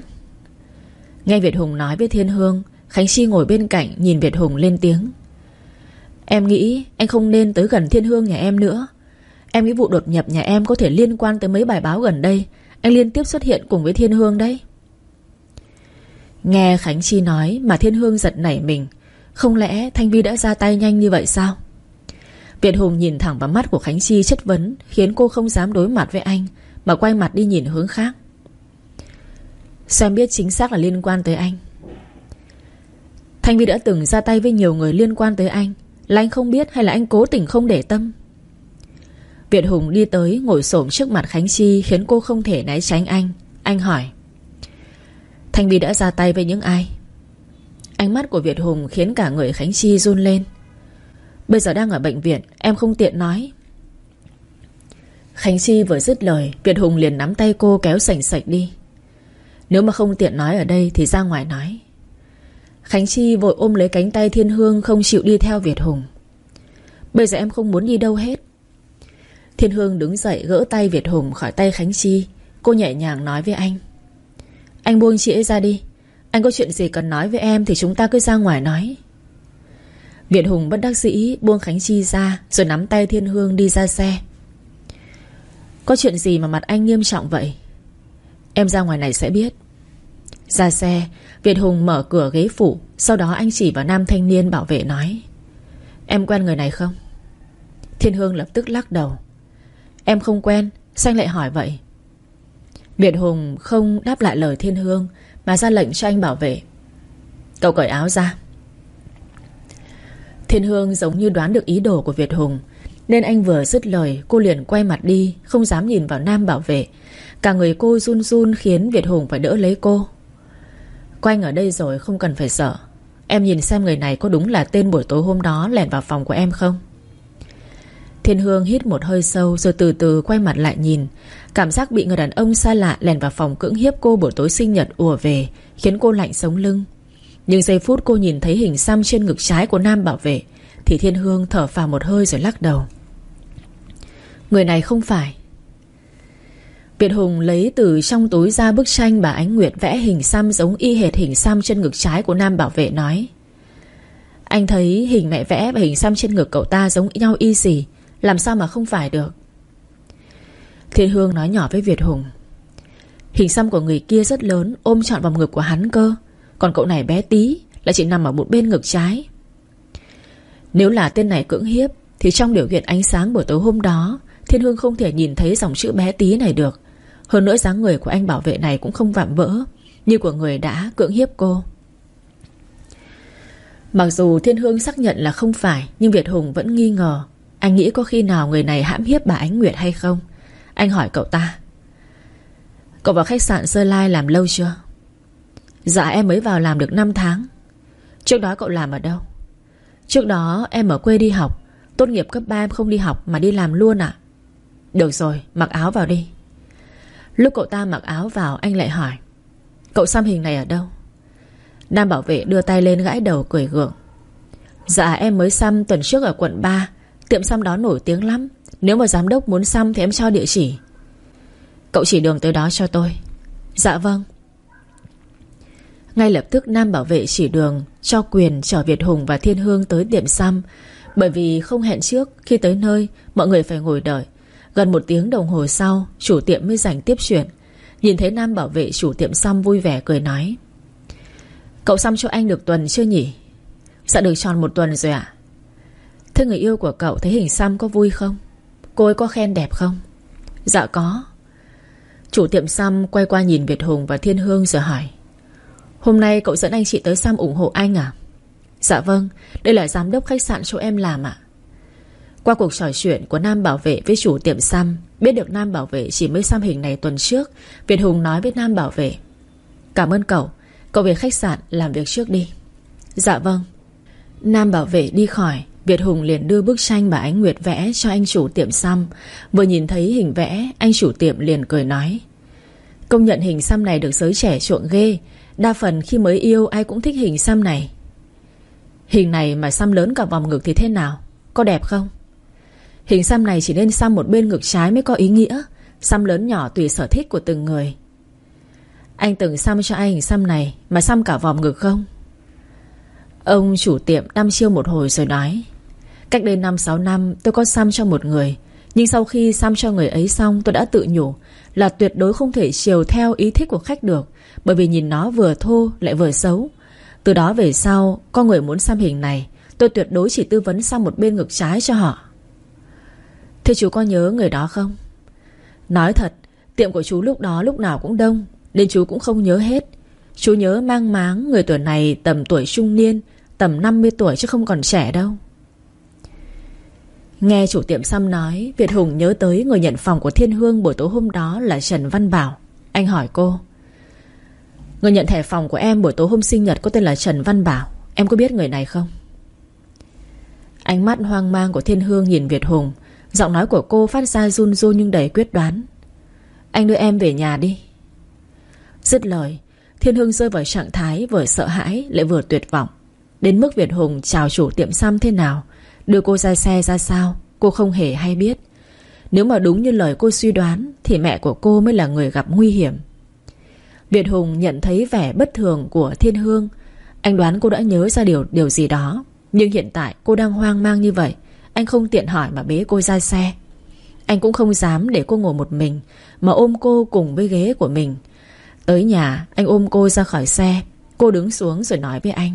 Nghe Việt Hùng nói với Thiên Hương, Khánh Chi ngồi bên cạnh nhìn Việt Hùng lên tiếng. Em nghĩ anh không nên tới gần Thiên Hương nhà em nữa. Em nghĩ vụ đột nhập nhà em có thể liên quan tới mấy bài báo gần đây. Anh liên tiếp xuất hiện cùng với Thiên Hương đấy. Nghe Khánh Chi nói mà Thiên Hương giật nảy mình. Không lẽ Thanh Vi đã ra tay nhanh như vậy sao? Việt Hùng nhìn thẳng vào mắt của Khánh Chi chất vấn, Khiến cô không dám đối mặt với anh, Mà quay mặt đi nhìn hướng khác. Xem biết chính xác là liên quan tới anh. Thanh Vi đã từng ra tay với nhiều người liên quan tới anh, Là anh không biết hay là anh cố tình không để tâm? Việt Hùng đi tới ngồi xổm trước mặt Khánh Chi Khiến cô không thể né tránh anh. Anh hỏi. Thanh Vi đã ra tay với những ai? Ánh mắt của Việt Hùng khiến cả người Khánh Chi run lên. Bây giờ đang ở bệnh viện, Em không tiện nói. Khánh Chi vừa dứt lời, Việt Hùng liền nắm tay cô kéo sành sạch đi. Nếu mà không tiện nói ở đây Thì ra ngoài nói. Khánh Chi vội ôm lấy cánh tay Thiên Hương Không chịu đi theo Việt Hùng. Bây giờ em không muốn đi đâu hết. Thiên Hương đứng dậy gỡ tay Việt Hùng khỏi tay Khánh Chi. Cô nhẹ nhàng nói với anh. Anh buông chị ấy ra đi. Anh có chuyện gì cần nói với em Thì chúng ta cứ ra ngoài nói. Viện Hùng bất đắc dĩ buông Khánh Chi ra, Rồi nắm tay Thiên Hương đi ra xe. Có chuyện gì mà mặt anh nghiêm trọng vậy? Em ra ngoài này sẽ biết. Ra xe, Việt Hùng mở cửa ghế phủ Sau đó anh chỉ vào nam thanh niên bảo vệ nói, Em quen người này không? Thiên Hương lập tức lắc đầu, Em không quen, Sao anh lại hỏi vậy? Việt Hùng không đáp lại lời Thiên Hương, mà ra lệnh cho anh bảo vệ. Cậu cởi áo ra. Thiên Hương giống như đoán được ý đồ của Việt Hùng, Nên anh vừa dứt lời, Cô liền quay mặt đi, Không dám nhìn vào Nam bảo vệ. Cả người cô run run khiến Việt Hùng phải đỡ lấy cô. Quanh ở đây rồi không cần phải sợ. Em nhìn xem người này có đúng là tên buổi tối hôm đó lẻn vào phòng của em không? Thiên Hương hít một hơi sâu Rồi từ từ quay mặt lại nhìn. Cảm giác bị người đàn ông xa lạ lèn vào phòng cưỡng hiếp cô buổi tối sinh nhật ùa về, Khiến cô lạnh sống lưng. Nhưng giây phút cô nhìn thấy hình xăm trên ngực trái của nam bảo vệ, Thì Thiên Hương thở phào một hơi rồi lắc đầu. Người này không phải. Việt Hùng lấy từ trong túi ra bức tranh bà Ánh Nguyệt vẽ hình xăm giống y hệt hình xăm trên ngực trái của nam bảo vệ nói. Anh thấy hình mẹ vẽ và hình xăm trên ngực cậu ta giống nhau y xì làm sao mà không phải được? Thiên Hương nói nhỏ với Việt Hùng. Hình xăm của người kia rất lớn, Ôm trọn vào ngực của hắn cơ. Còn cậu này bé tí, Lại chỉ nằm ở một bên ngực trái. Nếu là tên này cưỡng hiếp, Thì trong điều kiện ánh sáng buổi tối hôm đó, Thiên Hương không thể nhìn thấy dòng chữ bé tí này được. Hơn nữa dáng người của anh bảo vệ này Cũng không vạm vỡ, Như của người đã cưỡng hiếp cô. Mặc dù Thiên Hương xác nhận là không phải, Nhưng Việt Hùng vẫn nghi ngờ. Anh nghĩ có khi nào người này hãm hiếp bà Ánh Nguyệt hay không? Anh hỏi cậu ta. Cậu vào khách sạn Sơ Lai làm lâu chưa? Dạ em mới vào làm được 5 tháng. Trước đó cậu làm ở đâu? Trước đó em ở quê đi học. Tốt nghiệp cấp 3 em không đi học Mà đi làm luôn à Được rồi, mặc áo vào đi. Lúc cậu ta mặc áo vào, anh lại hỏi, Cậu xăm hình này ở đâu? Nam bảo vệ đưa tay lên gãi đầu cười gượng Dạ em mới xăm tuần trước ở quận 3 Tiệm xăm đó nổi tiếng lắm. Nếu mà giám đốc muốn xăm thì em cho địa chỉ. Cậu chỉ đường tới đó cho tôi. Dạ vâng. Ngay lập tức Nam bảo vệ chỉ đường Cho quyền chở Việt Hùng và Thiên Hương tới tiệm xăm. Bởi vì không hẹn trước, Khi tới nơi, Mọi người phải ngồi đợi. Gần một tiếng đồng hồ sau, Chủ tiệm mới giành tiếp chuyện. Nhìn thấy Nam bảo vệ chủ tiệm xăm vui vẻ cười nói, Cậu xăm cho anh được tuần chưa nhỉ? Dạ được, tròn một tuần rồi ạ. Thế người yêu của cậu thấy hình xăm có vui không? Cô ấy có khen đẹp không? Dạ có. Chủ tiệm xăm quay qua nhìn Việt Hùng và Thiên Hương rồi hỏi. Hôm nay cậu dẫn anh chị tới xăm ủng hộ anh à? Dạ vâng Đây là giám đốc khách sạn chỗ em làm ạ. Qua cuộc trò chuyện của Nam Bảo vệ với chủ tiệm xăm, Biết được Nam Bảo vệ chỉ mới xăm hình này tuần trước, Việt Hùng nói với Nam Bảo vệ. Cảm ơn cậu Cậu về khách sạn làm việc trước đi. Dạ vâng. Nam bảo vệ đi khỏi. Việt Hùng liền đưa bức tranh bà Ánh Nguyệt vẽ cho anh chủ tiệm xăm. Vừa nhìn thấy hình vẽ, Anh chủ tiệm liền cười nói, Công nhận hình xăm này được giới trẻ chuộng ghê. Đa phần khi mới yêu, ai cũng thích hình xăm này. Hình này mà xăm lớn cả vòng ngực thì thế nào? Có đẹp không? Hình xăm này chỉ nên xăm một bên ngực trái mới có ý nghĩa. Xăm lớn nhỏ tùy sở thích của từng người. Anh từng xăm cho anh hình xăm này Mà xăm cả vòng ngực không? Ông chủ tiệm đăm chiêu một hồi rồi nói Cách đây 5-6 năm, tôi có xăm cho một người. Nhưng sau khi xăm cho người ấy xong, tôi đã tự nhủ Là tuyệt đối không thể chiều theo ý thích của khách được, Bởi vì nhìn nó vừa thô lại vừa xấu. Từ đó về sau, Có người muốn xăm hình này, Tôi tuyệt đối chỉ tư vấn sang một bên ngực trái cho họ. Thế chú có nhớ người đó không? Nói thật, Tiệm của chú lúc đó lúc nào cũng đông, Nên chú cũng không nhớ hết. Chú nhớ mang máng người tuổi này tầm tuổi trung niên, Tầm 50 tuổi chứ không còn trẻ đâu. Nghe chủ tiệm xăm nói, Việt Hùng nhớ tới người nhận phòng của Thiên Hương buổi tối hôm đó là Trần Văn Bảo. Anh hỏi cô, Người nhận thẻ phòng của em buổi tối hôm sinh nhật có tên là Trần Văn Bảo, Em có biết người này không? Ánh mắt hoang mang của Thiên Hương nhìn Việt Hùng, Giọng nói của cô phát ra run run nhưng đầy quyết đoán. Anh đưa em về nhà đi. Dứt lời, Thiên Hương rơi vào trạng thái vừa sợ hãi lại vừa tuyệt vọng. Đến mức Việt Hùng chào chủ tiệm xăm thế nào Đưa cô ra xe ra sao, Cô không hề hay biết. Nếu mà đúng như lời cô suy đoán, Thì mẹ của cô mới là người gặp nguy hiểm. Việt Hùng nhận thấy vẻ bất thường của Thiên Hương. Anh đoán cô đã nhớ ra điều điều gì đó. Nhưng hiện tại cô đang hoang mang như vậy. Anh không tiện hỏi mà bế cô ra xe. Anh cũng không dám để cô ngồi một mình, Mà ôm cô cùng với ghế của mình. Tới nhà, anh ôm cô ra khỏi xe. Cô đứng xuống rồi nói với anh.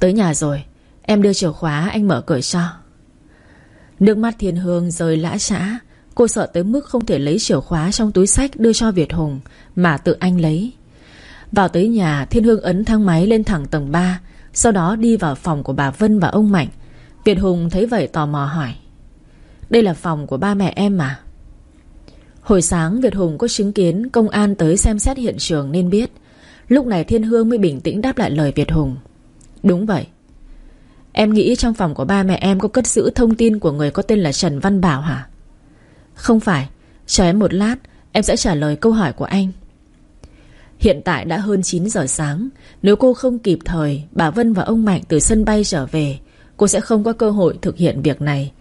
Tới nhà rồi Em đưa chìa khóa, anh mở cửa cho. Nước mắt thiên hương rơi lã trã Cô sợ tới mức không thể lấy chìa khóa Trong túi sách đưa cho Việt Hùng, Mà tự anh lấy. Vào tới nhà, thiên hương ấn thang máy lên thẳng tầng 3 Sau đó đi vào phòng của bà Vân và ông Mạnh. Việt Hùng thấy vậy tò mò hỏi, Đây là phòng của ba mẹ em mà Hồi sáng, Việt Hùng có chứng kiến công an tới xem xét hiện trường nên biết. Lúc này Thiên Hương mới bình tĩnh đáp lại lời Việt Hùng, Đúng vậy Em nghĩ trong phòng của ba mẹ em có cất giữ thông tin của người có tên là Trần Văn Bảo hả? Không phải. Chờ em một lát, Em sẽ trả lời câu hỏi của anh. Hiện tại đã hơn 9 giờ sáng. Nếu cô không kịp thời, Bà Vân và ông Mạnh từ sân bay trở về, Cô sẽ không có cơ hội thực hiện việc này.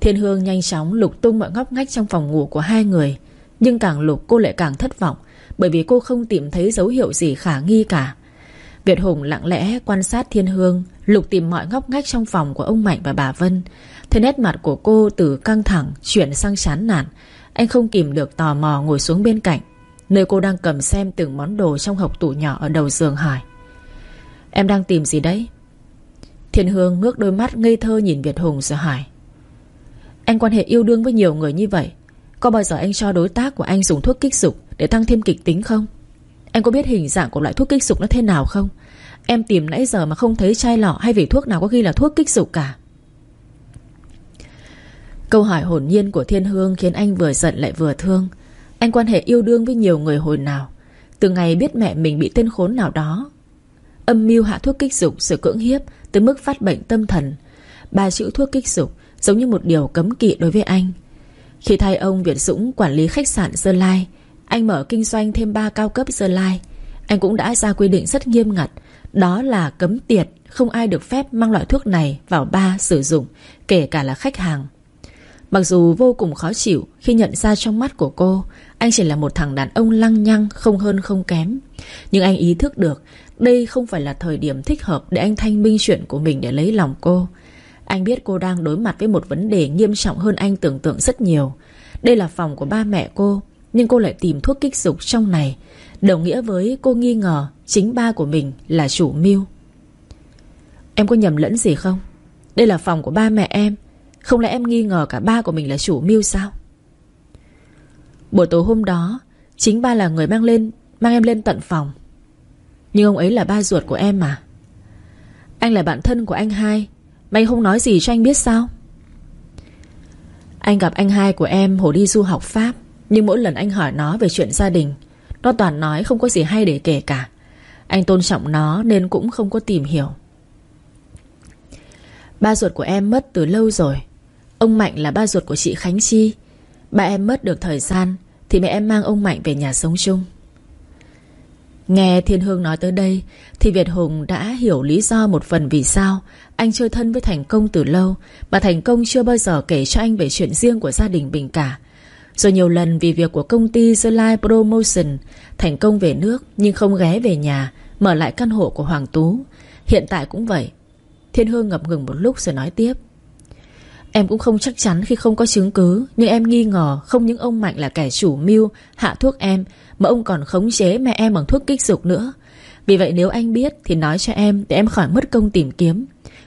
Thiên Hương nhanh chóng lục tung mọi ngóc ngách trong phòng ngủ của hai người. Nhưng càng lục, cô lại càng thất vọng, Bởi vì cô không tìm thấy dấu hiệu gì khả nghi cả. Việt Hùng lặng lẽ quan sát Thiên Hương Lục tìm mọi ngóc ngách trong phòng của ông Mạnh và bà Vân. Thế nét mặt của cô từ căng thẳng, Chuyển sang chán nản, Anh không kìm được tò mò ngồi xuống bên cạnh, Nơi cô đang cầm xem từng món đồ Trong hộp tủ nhỏ ở đầu giường hỏi. Em đang tìm gì đấy? Thiên Hương ngước đôi mắt ngây thơ nhìn Việt Hùng rồi hỏi. Anh quan hệ yêu đương với nhiều người như vậy, Có bao giờ anh cho đối tác của anh dùng thuốc kích dục Để tăng thêm kịch tính không? Anh có biết hình dạng của loại thuốc kích dục nó thế nào không? Em tìm nãy giờ mà không thấy chai lọ Hay vị thuốc nào có ghi là thuốc kích dục cả. Câu hỏi hồn nhiên của Thiên Hương Khiến anh vừa giận lại vừa thương. Anh quan hệ yêu đương với nhiều người hồi nào? Từ ngày biết mẹ mình bị tên khốn nào đó. Âm mưu hạ thuốc kích dục Sự cưỡng hiếp Tới mức phát bệnh tâm thần. Ba chữ thuốc kích dục Giống như một điều cấm kỵ đối với anh. Khi thay ông Việt Dũng quản lý khách sạn Sơn Lai, Anh mở kinh doanh thêm ba cao cấp Sơn Lai. Anh cũng đã ra quy định rất nghiêm ngặt đó là cấm tiệt, Không ai được phép mang loại thuốc này vào ba sử dụng, Kể cả là khách hàng. Mặc dù vô cùng khó chịu Khi nhận ra trong mắt của cô, Anh chỉ là một thằng đàn ông lăng nhăng, Không hơn không kém. Nhưng anh ý thức được, Đây không phải là thời điểm thích hợp Để anh thanh minh chuyện của mình để lấy lòng cô. Anh biết cô đang đối mặt với một vấn đề Nghiêm trọng hơn anh tưởng tượng rất nhiều. Đây là phòng của ba mẹ cô, Nhưng cô lại tìm thuốc kích dục trong này. Đồng nghĩa với cô nghi ngờ Chính ba của mình là chủ mưu. Em có nhầm lẫn gì không? Đây là phòng của ba mẹ em. Không lẽ em nghi ngờ cả ba của mình là chủ mưu sao? Buổi tối hôm đó, Chính ba là người mang lên, Mang em lên tận phòng. Nhưng ông ấy là ba ruột của em mà. Anh là bạn thân của anh hai. Mày không nói gì cho anh biết sao? Anh gặp anh hai của em Hồi đi du học Pháp, Nhưng mỗi lần anh hỏi nó về chuyện gia đình, Nó toàn nói không có gì hay để kể cả. Anh tôn trọng nó Nên cũng không có tìm hiểu. Ba ruột của em mất từ lâu rồi. Ông Mạnh là ba ruột của chị Khánh Chi. Ba em mất được thời gian Thì mẹ em mang ông Mạnh về nhà sống chung. Nghe Thiên Hương nói tới đây Thì Việt Hùng đã hiểu lý do một phần vì sao Anh chơi thân với Thành Công từ lâu, Mà Thành Công chưa bao giờ kể cho anh về chuyện riêng của gia đình Bình cả. Rồi nhiều lần vì việc của công ty The Life Promotion, Thành Công về nước nhưng không ghé về nhà Mở lại căn hộ của Hoàng Tú. Hiện tại cũng vậy. Thiên Hương ngập ngừng một lúc rồi nói tiếp. Em cũng không chắc chắn khi không có chứng cứ, Nhưng em nghi ngờ không những ông Mạnh là kẻ chủ mưu, Hạ thuốc em, Mà ông còn khống chế mẹ em bằng thuốc kích dục nữa. Vì vậy nếu anh biết Thì nói cho em để em khỏi mất công tìm kiếm.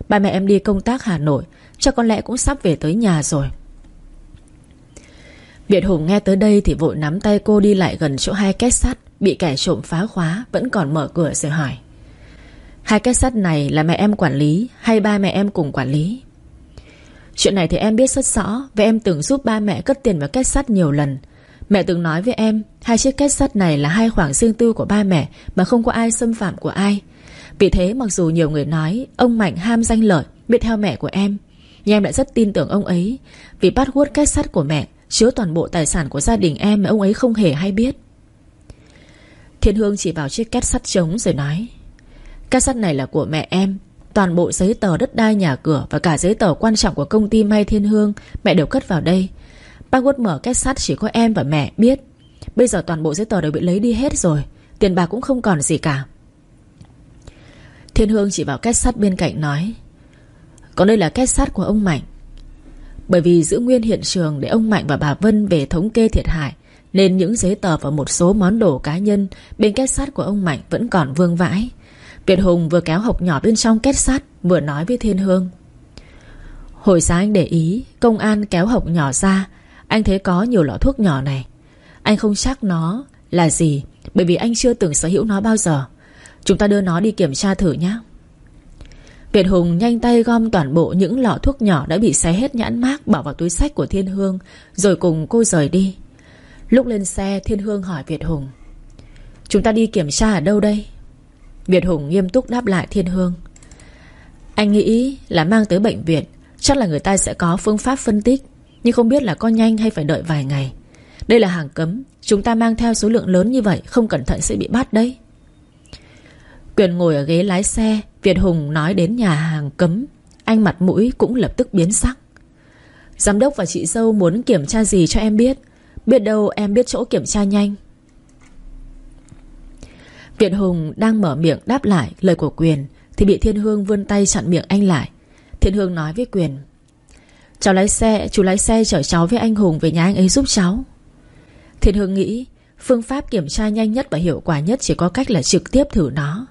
Ba mẹ em đi công tác Hà Nội, Cho con lẽ cũng sắp về tới nhà rồi. Việt Hùng nghe tới đây Thì vội nắm tay cô đi lại gần chỗ hai két sắt. Bị kẻ trộm phá khóa Vẫn còn mở cửa rồi hỏi. Hai cái sắt này là mẹ em quản lý Hay ba mẹ em cùng quản lý? Chuyện này thì em biết rất rõ Vì em từng giúp ba mẹ cất tiền vào kết sắt nhiều lần. Mẹ từng nói với em, Hai chiếc kết sắt này là hai khoảng riêng tư của ba mẹ Mà không có ai xâm phạm của ai. Vì thế mặc dù nhiều người nói Ông Mạnh ham danh lợi, Biết theo mẹ của em, Nhưng em lại rất tin tưởng ông ấy. Vì password kết sắt của mẹ, Chứa toàn bộ tài sản của gia đình em Mà ông ấy không hề hay biết. Thiên Hương chỉ vào chiếc két sắt trống rồi nói, Két sắt này là của mẹ em. Toàn bộ giấy tờ đất đai nhà cửa Và cả giấy tờ quan trọng của công ty May Thiên Hương, Mẹ đều cất vào đây. Password mở két sắt chỉ có em và mẹ biết. Bây giờ toàn bộ giấy tờ đều bị lấy đi hết rồi, Tiền bạc cũng không còn gì cả. Thiên Hương chỉ vào két sắt bên cạnh nói Còn đây là két sắt của ông Mạnh. Bởi vì giữ nguyên hiện trường Để ông Mạnh và bà Vân về thống kê thiệt hại nên những giấy tờ và một số món đồ cá nhân Bên két sắt của ông Mạnh vẫn còn vương vãi. Việt Hùng vừa kéo hộp nhỏ bên trong két sắt, Vừa nói với Thiên Hương. Hồi sáng anh để ý, Công an kéo hộp nhỏ ra. Anh thấy có nhiều lọ thuốc nhỏ này. Anh không chắc nó là gì, Bởi vì anh chưa từng sở hữu nó bao giờ. Chúng ta đưa nó đi kiểm tra thử nhé Việt Hùng nhanh tay gom toàn bộ những lọ thuốc nhỏ đã bị xé hết nhãn mác bỏ vào túi sách của Thiên Hương, Rồi cùng cô rời đi. Lúc lên xe, Thiên Hương hỏi Việt Hùng, Chúng ta đi kiểm tra ở đâu đây? Việt Hùng nghiêm túc đáp lại Thiên Hương, Anh nghĩ là mang tới bệnh viện, Chắc là người ta sẽ có phương pháp phân tích, Nhưng không biết là có nhanh hay phải đợi vài ngày. Đây là hàng cấm, Chúng ta mang theo số lượng lớn như vậy, Không cẩn thận sẽ bị bắt đấy. Quyền ngồi ở ghế lái xe, Việt Hùng nói đến nhà hàng cấm, Anh mặt mũi cũng lập tức biến sắc. Giám đốc và chị dâu muốn kiểm tra gì cho em biết? Biết đâu em biết chỗ kiểm tra nhanh. Việt Hùng đang mở miệng đáp lại lời của Quyền Thì bị Thiên Hương vươn tay chặn miệng anh lại. Thiên Hương nói với Quyền Cháu lái xe, chú lái xe chở cháu với anh Hùng về nhà anh ấy giúp cháu. Thiên Hương nghĩ Phương pháp kiểm tra nhanh nhất và hiệu quả nhất Chỉ có cách là trực tiếp thử nó.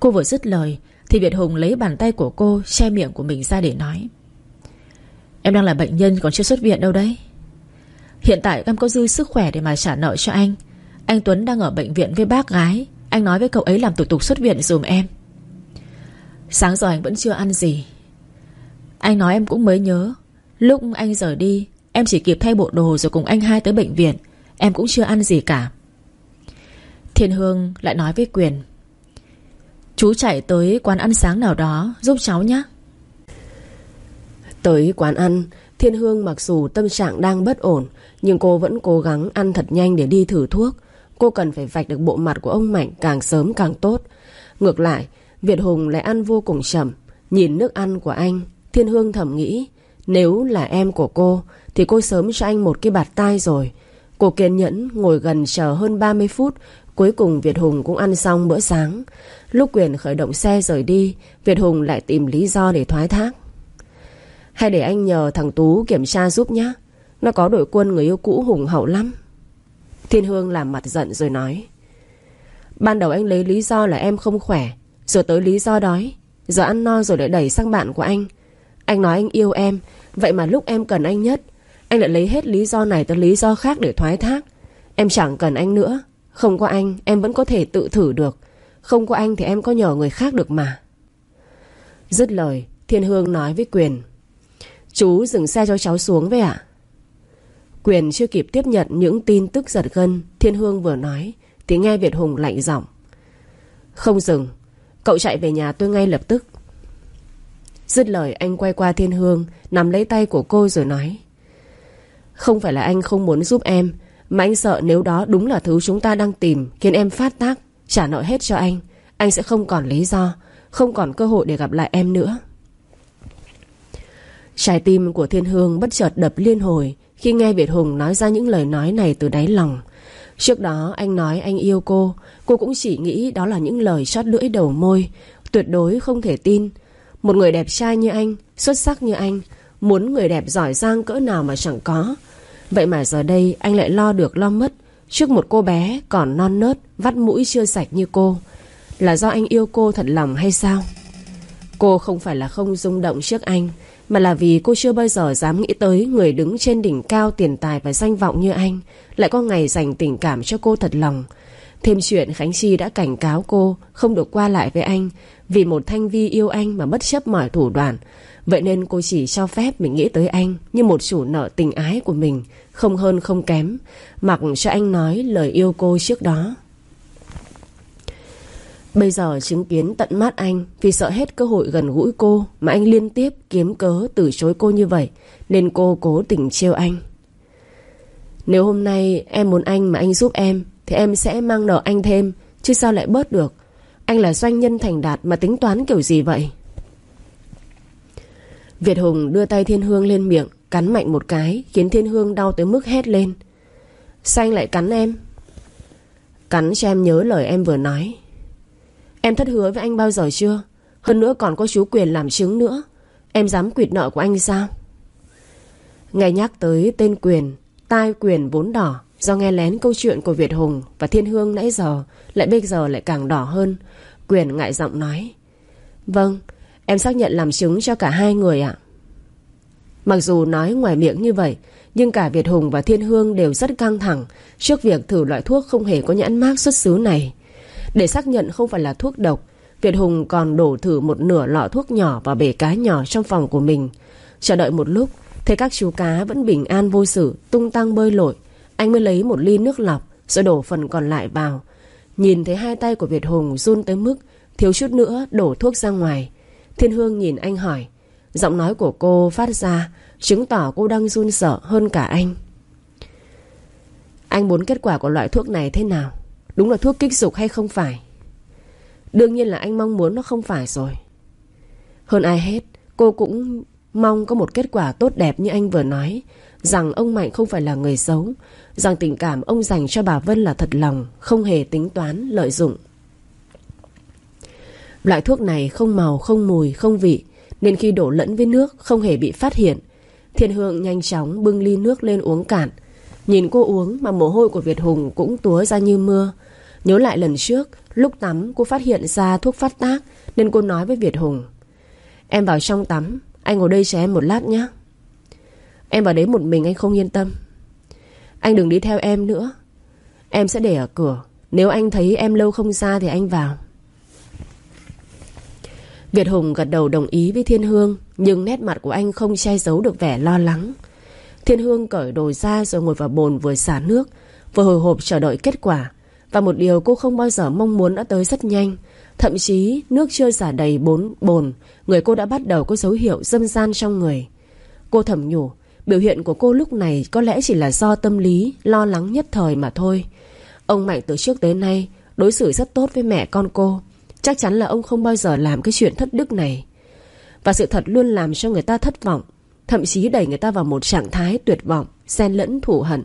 Cô vừa dứt lời Thì Việt Hùng lấy bàn tay của cô Che miệng của mình ra để nói Em đang là bệnh nhân còn chưa xuất viện đâu đấy. Hiện tại em có dư sức khỏe để mà trả nợ cho anh. Anh Tuấn đang ở bệnh viện với bác gái. Anh nói với cậu ấy làm thủ tục xuất viện dùm em. Sáng giờ anh vẫn chưa ăn gì. Anh nói em cũng mới nhớ. Lúc anh rời đi, Em chỉ kịp thay bộ đồ rồi cùng anh hai tới bệnh viện. Em cũng chưa ăn gì cả. Thiên Hương lại nói với Quyền. Chú chạy tới quán ăn sáng nào đó, Giúp cháu nhé. Tới quán ăn Thiên Hương mặc dù tâm trạng đang bất ổn, Nhưng cô vẫn cố gắng ăn thật nhanh để đi thử thuốc. Cô cần phải vạch được bộ mặt của ông Mạnh càng sớm càng tốt. Ngược lại, Việt Hùng lại ăn vô cùng chậm. Nhìn nước ăn của anh, Thiên Hương thầm nghĩ, Nếu là em của cô, Thì cô sớm cho anh một cái bạt tai rồi. Cô kiên nhẫn ngồi gần chờ hơn 30 phút, Cuối cùng Việt Hùng cũng ăn xong bữa sáng. Lúc Quyền khởi động xe rời đi, Việt Hùng lại tìm lý do để thoái thác. Hay để anh nhờ thằng Tú kiểm tra giúp nhá, Nó có đội quân người yêu cũ hùng hậu lắm. Thiên Hương làm mặt giận rồi nói. Ban đầu anh lấy lý do là em không khỏe Rồi tới lý do đói. Giờ ăn no rồi lại đẩy sang bạn của anh. Anh nói anh yêu em Vậy mà lúc em cần anh nhất Anh lại lấy hết lý do này tới lý do khác để thoái thác. Em chẳng cần anh nữa Không có anh em vẫn có thể tự thử được. Không có anh thì em có nhờ người khác được mà. Dứt lời Thiên Hương nói với Quyền. Chú dừng xe cho cháu xuống với ạ. Quyền chưa kịp tiếp nhận những tin tức giật gân, Thiên Hương vừa nói Thì nghe Việt Hùng lạnh giọng. Không dừng, Cậu chạy về nhà tôi ngay lập tức. Dứt lời, anh quay qua Thiên Hương, Nắm lấy tay của cô rồi nói. Không phải là anh không muốn giúp em, Mà anh sợ nếu đó đúng là thứ chúng ta đang tìm Khiến em phát tác, Trả nợ hết cho anh Anh sẽ không còn lý do, Không còn cơ hội để gặp lại em nữa. Trái tim của Thiên Hương bất chợt đập liên hồi Khi nghe Việt Hùng nói ra những lời nói này từ đáy lòng. Trước đó, anh nói anh yêu cô. Cô cũng chỉ nghĩ đó là những lời chót lưỡi đầu môi, Tuyệt đối không thể tin. Một người đẹp trai như anh, Xuất sắc như anh, Muốn người đẹp giỏi giang cỡ nào mà chẳng có. Vậy mà giờ đây anh lại lo được lo mất Trước một cô bé còn non nớt, Vắt mũi chưa sạch như cô. Là do anh yêu cô thật lòng hay sao? Cô không phải là không rung động trước anh. Mà là vì cô chưa bao giờ dám nghĩ tới Người đứng trên đỉnh cao tiền tài và danh vọng như anh Lại có ngày dành tình cảm cho cô thật lòng. Thêm chuyện Khánh Chi đã cảnh cáo cô Không được qua lại với anh Vì một Thanh Vi yêu anh mà bất chấp mọi thủ đoạn. Vậy nên cô chỉ cho phép mình nghĩ tới anh Như một chủ nợ tình ái của mình, Không hơn không kém. Mặc cho anh nói lời yêu cô trước đó. Bây giờ chứng kiến tận mắt anh, Vì sợ hết cơ hội gần gũi cô Mà anh liên tiếp kiếm cớ từ chối cô như vậy, Nên cô cố tình trêu anh. Nếu hôm nay em muốn anh mà anh giúp em, Thì em sẽ mang nợ anh thêm, Chứ sao lại bớt được? Anh là doanh nhân thành đạt mà tính toán kiểu gì vậy? Việt Hùng đưa tay Thiên Hương lên miệng, Cắn mạnh một cái, Khiến Thiên Hương đau tới mức hét lên. Xanh lại cắn em? Cắn cho em nhớ lời em vừa nói. Em thất hứa với anh bao giờ chưa? Hơn nữa còn có chú Quyền làm chứng nữa. Em dám quyệt nợ của anh sao? Nghe nhắc tới tên Quyền, Tai Quyền vốn đỏ, Do nghe lén câu chuyện của Việt Hùng Và Thiên Hương nãy giờ, Lại bây giờ lại càng đỏ hơn. Quyền ngại giọng nói Vâng Em xác nhận làm chứng cho cả hai người ạ. Mặc dù nói ngoài miệng như vậy, Nhưng cả Việt Hùng và Thiên Hương đều rất căng thẳng Trước việc thử loại thuốc không hề có nhãn mác xuất xứ này để xác nhận không phải là thuốc độc. Việt Hùng còn đổ thử một nửa lọ thuốc nhỏ vào bể cá nhỏ trong phòng của mình. Chờ đợi một lúc, Thấy các chú cá vẫn bình an vô sự, Tung tăng bơi lội, Anh mới lấy một ly nước lọc, Rồi đổ phần còn lại vào. Nhìn thấy hai tay của Việt Hùng run tới mức Thiếu chút nữa đổ thuốc ra ngoài, Thiên Hương nhìn anh hỏi, Giọng nói của cô phát ra Chứng tỏ cô đang run sợ hơn cả anh. Anh muốn kết quả của loại thuốc này thế nào? Đúng là thuốc kích dục hay không phải? Đương nhiên là anh mong muốn nó không phải rồi. Hơn ai hết Cô cũng mong có một kết quả tốt đẹp như anh vừa nói Rằng ông Mạnh không phải là người xấu Rằng tình cảm ông dành cho bà Vân là thật lòng Không hề tính toán, lợi dụng. Loại thuốc này không màu, không mùi, không vị Nên khi đổ lẫn với nước Không hề bị phát hiện Thiên Hương nhanh chóng bưng ly nước lên uống cạn Nhìn cô uống mà mồ hôi của Việt Hùng cũng túa ra như mưa. Nhớ lại lần trước, Lúc tắm cô phát hiện ra thuốc phát tác, Nên cô nói với Việt Hùng, Em vào trong tắm, Anh ngồi đây chờ em một lát nhé Em vào đấy một mình anh không yên tâm. Anh đừng đi theo em nữa. Em sẽ để ở cửa. Nếu anh thấy em lâu không ra thì anh vào. Việt Hùng gật đầu đồng ý với Thiên Hương, Nhưng nét mặt của anh không che giấu được vẻ lo lắng. Thiên Hương cởi đồ ra rồi ngồi vào bồn vừa xả nước, Vừa hồi hộp chờ đợi kết quả. Và một điều cô không bao giờ mong muốn đã tới rất nhanh. Thậm chí, nước chưa xả đầy bốn bồn, Người cô đã bắt đầu có dấu hiệu dâm gian trong người. Cô thầm nhủ, Biểu hiện của cô lúc này có lẽ chỉ là do tâm lý Lo lắng nhất thời mà thôi. Ông Mạnh từ trước tới nay Đối xử rất tốt với mẹ con cô. Chắc chắn là ông không bao giờ làm cái chuyện thất đức này. Và sự thật luôn làm cho người ta thất vọng. Thậm chí đẩy người ta vào một trạng thái tuyệt vọng, Xen lẫn thù hận.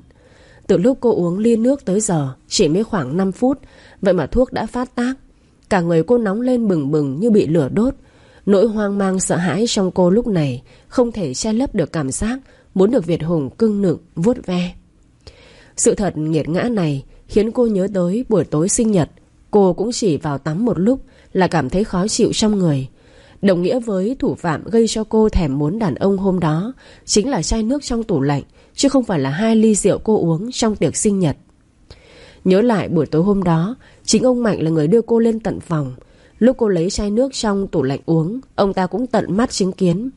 Từ lúc cô uống ly nước tới giờ, Chỉ mới khoảng 5 phút, Vậy mà thuốc đã phát tác. Cả người cô nóng lên bừng bừng như bị lửa đốt. Nỗi hoang mang, sợ hãi trong cô lúc này Không thể che lấp được cảm giác Muốn được Việt Hùng cưng nựng, vuốt ve. Sự thật nghiệt ngã này Khiến cô nhớ tới buổi tối sinh nhật. Cô cũng chỉ vào tắm một lúc Là cảm thấy khó chịu trong người. Đồng nghĩa với thủ phạm gây cho cô thèm muốn đàn ông hôm đó, Chính là chai nước trong tủ lạnh, Chứ không phải là hai ly rượu cô uống trong tiệc sinh nhật. Nhớ lại buổi tối hôm đó, Chính ông Mạnh là người đưa cô lên tận phòng. Lúc cô lấy chai nước trong tủ lạnh uống, Ông ta cũng tận mắt chứng kiến.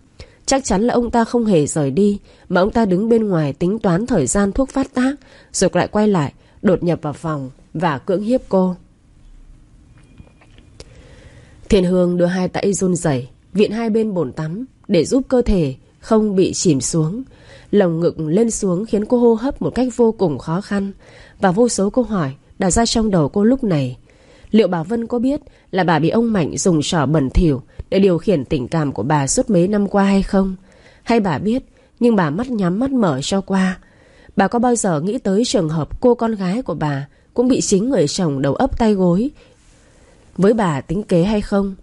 Chắc chắn là ông ta không hề rời đi, Mà ông ta đứng bên ngoài tính toán thời gian thuốc phát tác, Rồi lại quay lại, Đột nhập vào phòng Và cưỡng hiếp cô. Thiên Hương đưa hai tay run rẩy, Viện hai bên bồn tắm Để giúp cơ thể không bị chìm xuống Lồng ngực lên xuống khiến cô hô hấp một cách vô cùng khó khăn Và vô số câu hỏi đặt ra trong đầu cô lúc này Liệu bà Vân có biết là bà bị ông Mạnh dùng trò bẩn thỉu để điều khiển tình cảm của bà suốt mấy năm qua hay không? Hay bà biết, nhưng bà mắt nhắm mắt mở cho qua? Bà có bao giờ nghĩ tới trường hợp cô con gái của bà cũng bị chính người chồng đầu ấp tay gối với bà tính kế hay không?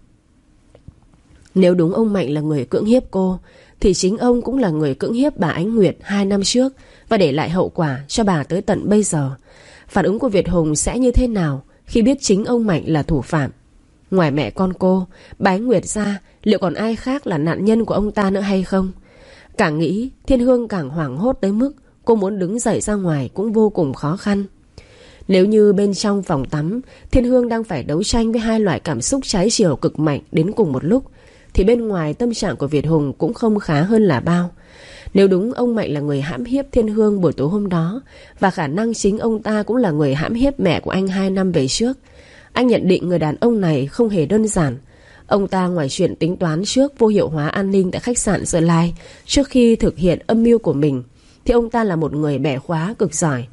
Nếu đúng ông Mạnh là người cưỡng hiếp cô thì chính ông cũng là người cưỡng hiếp bà Ánh Nguyệt hai năm trước và để lại hậu quả cho bà tới tận bây giờ. Phản ứng của Việt Hùng sẽ như thế nào khi biết chính ông Mạnh là thủ phạm? Ngoài mẹ con cô, bà Ánh Nguyệt ra, liệu còn ai khác là nạn nhân của ông ta nữa hay không? Càng nghĩ, Thiên Hương càng hoảng hốt tới mức cô muốn đứng dậy ra ngoài cũng vô cùng khó khăn. Nếu như bên trong phòng tắm, Thiên Hương đang phải đấu tranh với hai loại cảm xúc trái chiều cực mạnh đến cùng một lúc, thì bên ngoài tâm trạng của Việt Hùng cũng không khá hơn là bao. Nếu đúng ông Mạnh là người hãm hiếp Thiên Hương buổi tối hôm đó Và khả năng chính ông ta cũng là người hãm hiếp mẹ của anh hai năm về trước Anh nhận định người đàn ông này không hề đơn giản Ông ta ngoài chuyện tính toán trước vô hiệu hóa an ninh tại khách sạn Sơ Lai Trước khi thực hiện âm mưu của mình Thì ông ta là một người bẻ khóa cực giỏi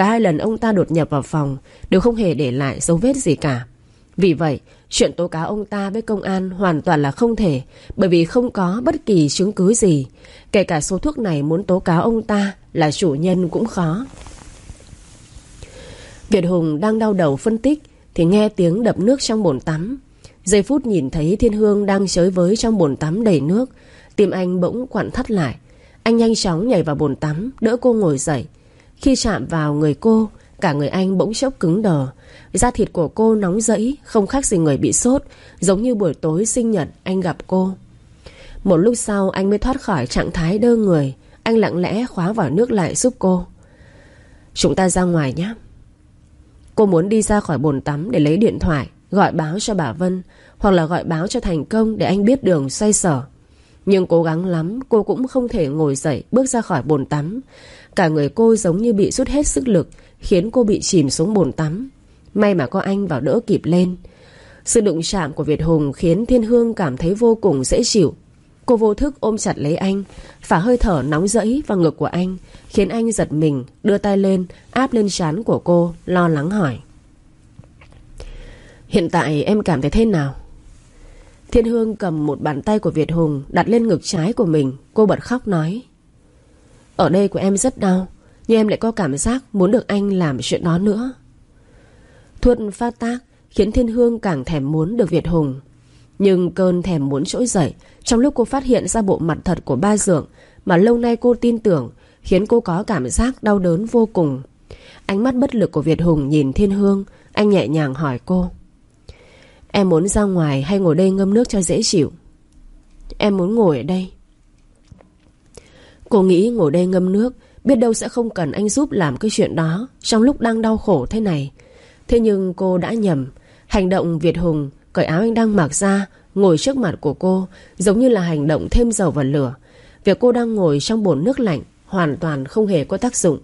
Cả hai lần ông ta đột nhập vào phòng, Đều không hề để lại dấu vết gì cả. Vì vậy, Chuyện tố cáo ông ta với công an hoàn toàn là không thể, Bởi vì không có bất kỳ chứng cứ gì. Kể cả số thuốc này muốn tố cáo ông ta Là chủ nhân cũng khó. Việt Hùng đang đau đầu phân tích Thì nghe tiếng đập nước trong bồn tắm. Giây phút nhìn thấy Thiên Hương đang chới với trong bồn tắm đầy nước, Tim anh bỗng quặn thắt lại. Anh nhanh chóng nhảy vào bồn tắm, Đỡ cô ngồi dậy. Khi chạm vào người cô, Cả người anh bỗng chốc cứng đờ. Da thịt của cô nóng rẫy, Không khác gì người bị sốt, Giống như buổi tối sinh nhật anh gặp cô. Một lúc sau, anh mới thoát khỏi trạng thái đơ người. Anh lặng lẽ khóa vào nước lại giúp cô. Chúng ta ra ngoài nhé. Cô muốn đi ra khỏi bồn tắm để lấy điện thoại, Gọi báo cho bà Vân, Hoặc là gọi báo cho thành công để anh biết đường xoay sở. Nhưng cố gắng lắm, Cô cũng không thể ngồi dậy bước ra khỏi bồn tắm. Cả người cô giống như bị rút hết sức lực, Khiến cô bị chìm xuống bồn tắm. May mà có anh vào đỡ kịp lên. Sự đụng chạm của Việt Hùng Khiến Thiên Hương cảm thấy vô cùng dễ chịu. Cô vô thức ôm chặt lấy anh, Phả hơi thở nóng rẫy vào ngực của anh, Khiến anh giật mình, Đưa tay lên, áp lên trán của cô, Lo lắng hỏi. Hiện tại em cảm thấy thế nào? Thiên Hương cầm một bàn tay của Việt Hùng Đặt lên ngực trái của mình. Cô bật khóc nói. Ở đây của em rất đau, Nhưng em lại có cảm giác muốn được anh làm chuyện đó nữa. Thuốc phát tác Khiến Thiên Hương càng thèm muốn được Việt Hùng. Nhưng cơn thèm muốn trỗi dậy Trong lúc cô phát hiện ra bộ mặt thật của ba dượng Mà lâu nay cô tin tưởng Khiến cô có cảm giác đau đớn vô cùng. Ánh mắt bất lực của Việt Hùng nhìn Thiên Hương, Anh nhẹ nhàng hỏi cô, Em muốn ra ngoài hay ngồi đây ngâm nước cho dễ chịu? Em muốn ngồi ở đây. Cô nghĩ ngồi đây ngâm nước, Biết đâu sẽ không cần anh giúp làm cái chuyện đó, Trong lúc đang đau khổ thế này. Thế nhưng cô đã nhầm, Hành động Việt Hùng, Cởi áo anh đang mặc ra, Ngồi trước mặt của cô, Giống như là hành động thêm dầu vào lửa. Việc cô đang ngồi trong bồn nước lạnh Hoàn toàn không hề có tác dụng.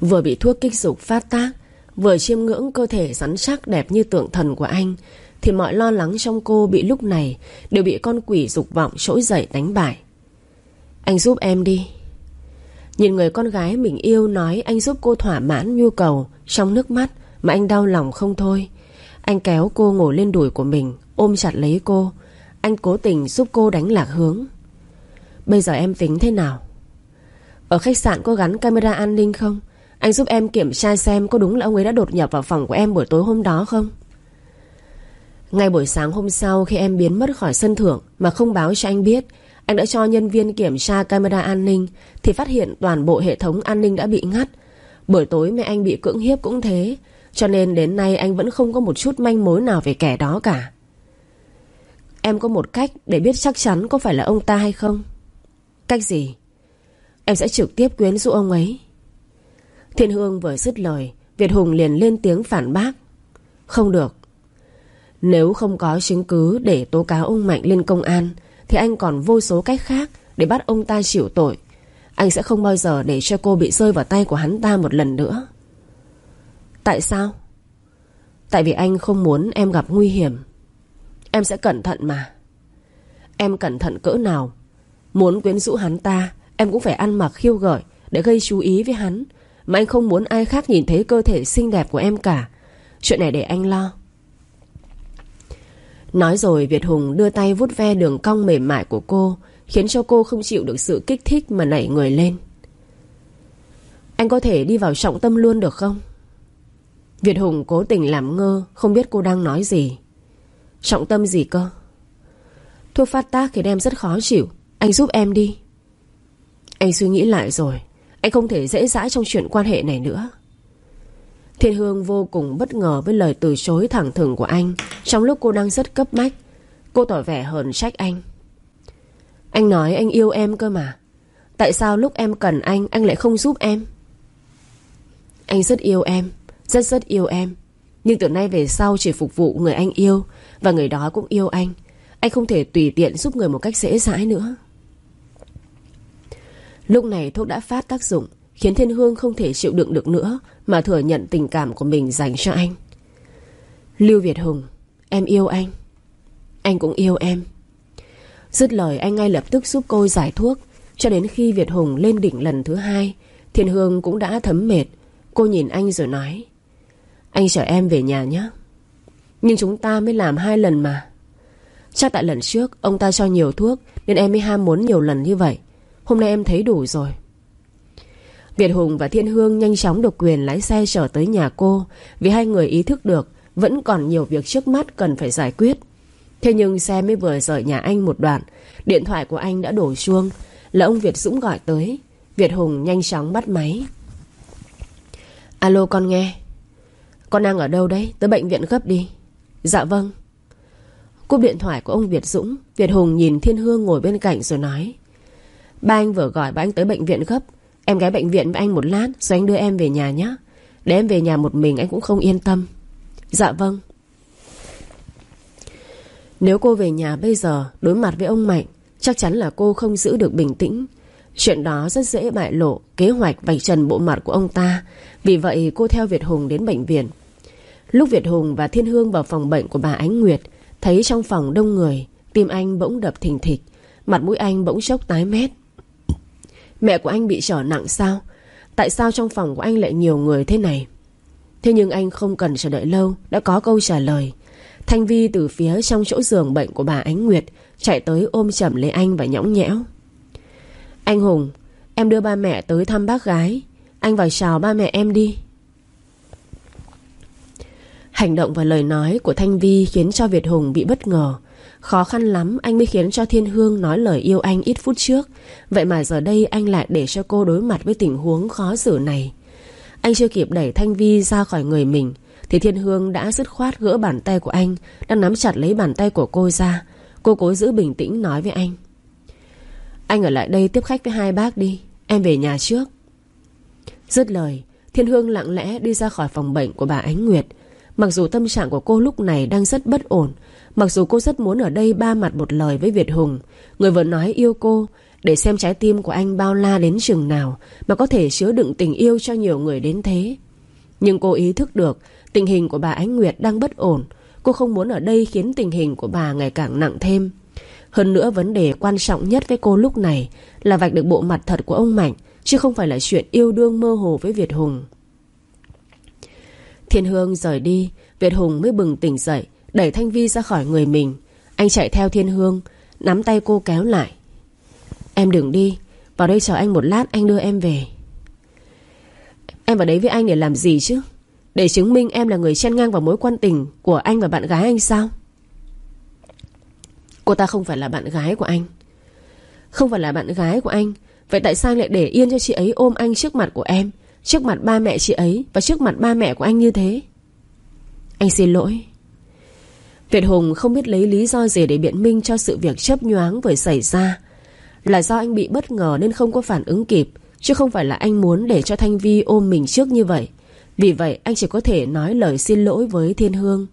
Vừa bị thuốc kích dục phát tác, Vừa chiêm ngưỡng cơ thể rắn chắc đẹp như tượng thần của anh, Thì mọi lo lắng trong cô bị lúc này Đều bị con quỷ dục vọng trỗi dậy đánh bại. Anh giúp em đi. Nhìn người con gái mình yêu nói anh giúp cô thỏa mãn nhu cầu Trong nước mắt mà anh đau lòng không thôi. Anh kéo cô ngồi lên đùi của mình, Ôm chặt lấy cô. Anh cố tình giúp cô đánh lạc hướng. Bây giờ em tính thế nào? Ở khách sạn có gắn camera an ninh không? Anh giúp em kiểm tra xem Có đúng là ông ấy đã đột nhập vào phòng của em buổi tối hôm đó không? Ngay buổi sáng hôm sau Khi em biến mất khỏi sân thượng Mà không báo cho anh biết anh đã cho nhân viên kiểm tra camera an ninh Thì phát hiện toàn bộ hệ thống an ninh đã bị ngắt. Buổi tối mẹ anh bị cưỡng hiếp cũng thế, Cho nên đến nay anh vẫn không có một chút manh mối nào về kẻ đó cả. Em có một cách để biết chắc chắn có phải là ông ta hay không? Cách gì? Em sẽ trực tiếp quyến rũ ông ấy. Thiên Hương vừa dứt lời, Việt Hùng liền lên tiếng phản bác. Không được. Nếu không có chứng cứ để tố cáo ông Mạnh lên công an thì anh còn vô số cách khác Để bắt ông ta chịu tội. Anh sẽ không bao giờ để cho cô bị rơi vào tay của hắn ta một lần nữa. Tại sao? Tại vì anh không muốn em gặp nguy hiểm. Em sẽ cẩn thận mà. Em cẩn thận cỡ nào? Muốn quyến rũ hắn ta, Em cũng phải ăn mặc khiêu gợi Để gây chú ý với hắn. Mà anh không muốn ai khác nhìn thấy cơ thể xinh đẹp của em cả. Chuyện này để anh lo. Nói rồi Việt Hùng đưa tay vuốt ve đường cong mềm mại của cô, Khiến cho cô không chịu được sự kích thích mà nảy người lên. Anh có thể đi vào trọng tâm luôn được không? Việt Hùng cố tình làm ngơ, Không biết cô đang nói gì. Trọng tâm gì cơ? Thuốc phát tác khiến em rất khó chịu. Anh giúp em đi. Anh suy nghĩ lại rồi. Anh không thể dễ dãi trong chuyện quan hệ này nữa. Thiên Hương vô cùng bất ngờ Với lời từ chối thẳng thừng của anh. Trong lúc cô đang rất cấp bách, Cô tỏ vẻ hờn trách anh. Anh nói anh yêu em cơ mà. Tại sao lúc em cần anh Anh lại không giúp em? Anh rất yêu em, Rất rất yêu em. Nhưng từ nay về sau chỉ phục vụ người anh yêu, Và người đó cũng yêu anh. Anh không thể tùy tiện giúp người một cách dễ dãi nữa. Lúc này thuốc đã phát tác dụng. Khiến Thiên Hương không thể chịu đựng được nữa Mà thừa nhận tình cảm của mình dành cho anh. Lưu Việt Hùng, Em yêu anh. Anh cũng yêu em. Dứt lời, anh ngay lập tức giúp cô giải thuốc. Cho đến khi Việt Hùng lên đỉnh lần thứ hai, Thiên Hương cũng đã thấm mệt. Cô nhìn anh rồi nói, Anh chở em về nhà nhé. Nhưng chúng ta mới làm hai lần mà. Chắc tại lần trước Ông ta cho nhiều thuốc Nên em mới ham muốn nhiều lần như vậy. Hôm nay em thấy đủ rồi. Việt Hùng và Thiên Hương nhanh chóng được quyền lái xe trở tới nhà cô. Vì hai người ý thức được, Vẫn còn nhiều việc trước mắt cần phải giải quyết. Thế nhưng xe mới vừa rời nhà anh một đoạn, Điện thoại của anh đã đổ chuông. Là ông Việt Dũng gọi tới. Việt Hùng nhanh chóng bắt máy. Alo, con nghe. Con đang ở đâu đấy? Tới bệnh viện gấp đi. Dạ vâng. Cúp điện thoại của ông Việt Dũng, Việt Hùng nhìn Thiên Hương ngồi bên cạnh rồi nói. Ba anh vừa gọi, ba anh tới bệnh viện gấp. Em gái bệnh viện với anh một lát, Rồi anh đưa em về nhà nhé Để em về nhà một mình, anh cũng không yên tâm. Dạ vâng. Nếu cô về nhà bây giờ, Đối mặt với ông Mạnh, Chắc chắn là cô không giữ được bình tĩnh. Chuyện đó rất dễ bại lộ, Kế hoạch vạch trần bộ mặt của ông ta. Vì vậy, cô theo Việt Hùng đến bệnh viện. Lúc Việt Hùng và Thiên Hương vào phòng bệnh của bà Ánh Nguyệt, Thấy trong phòng đông người, Tim anh bỗng đập thình thịch, Mặt mũi anh bỗng chốc tái mét. Mẹ của anh bị trở nặng sao? Tại sao trong phòng của anh lại nhiều người thế này? Thế nhưng anh không cần chờ đợi lâu, Đã có câu trả lời. Thanh Vi từ phía trong chỗ giường bệnh của bà Ánh Nguyệt Chạy tới ôm chầm lấy anh và nhõng nhẽo. Anh Hùng, Em đưa ba mẹ tới thăm bác gái. Anh vào chào ba mẹ em đi. Hành động và lời nói của Thanh Vi Khiến cho Việt Hùng bị bất ngờ. Khó khăn lắm, anh mới khiến cho Thiên Hương nói lời yêu anh ít phút trước. Vậy mà giờ đây anh lại để cho cô đối mặt với tình huống khó xử này. Anh chưa kịp đẩy Thanh Vi ra khỏi người mình, Thì Thiên Hương đã dứt khoát gỡ bàn tay của anh Đang nắm chặt lấy bàn tay của cô ra. Cô cố giữ bình tĩnh nói với anh. Anh ở lại đây tiếp khách với hai bác đi, Em về nhà trước. Dứt lời, Thiên Hương lặng lẽ đi ra khỏi phòng bệnh của bà Ánh Nguyệt. Mặc dù tâm trạng của cô lúc này đang rất bất ổn Mặc dù cô rất muốn ở đây ba mặt một lời với Việt Hùng, Người vừa nói yêu cô, Để xem trái tim của anh bao la đến chừng nào Mà có thể chứa đựng tình yêu cho nhiều người đến thế. Nhưng cô ý thức được Tình hình của bà Ánh Nguyệt đang bất ổn. Cô không muốn ở đây khiến tình hình của bà ngày càng nặng thêm. Hơn nữa vấn đề quan trọng nhất với cô lúc này Là vạch được bộ mặt thật của ông Mạnh, Chứ không phải là chuyện yêu đương mơ hồ với Việt Hùng. Thiên Hương rời đi, Việt Hùng mới bừng tỉnh dậy. Đẩy Thanh Vi ra khỏi người mình. Anh chạy theo Thiên Hương, Nắm tay cô kéo lại. Em đừng đi, Vào đây chờ anh một lát, anh đưa em về. Em vào đấy với anh để làm gì chứ? Để chứng minh em là người chen ngang vào mối quan tình Của anh và bạn gái anh sao? Cô ta không phải là bạn gái của anh. Không phải là bạn gái của anh. Vậy tại sao lại để yên cho chị ấy ôm anh trước mặt của em, Trước mặt ba mẹ chị ấy Và trước mặt ba mẹ của anh như thế? Anh xin lỗi. Việt Hùng không biết lấy lý do gì để biện minh cho sự việc chấp nhoáng vừa xảy ra. Là do anh bị bất ngờ nên không có phản ứng kịp, Chứ không phải là anh muốn để cho Thanh Vi ôm mình trước như vậy. Vì vậy, anh chỉ có thể nói lời xin lỗi với Thiên Hương.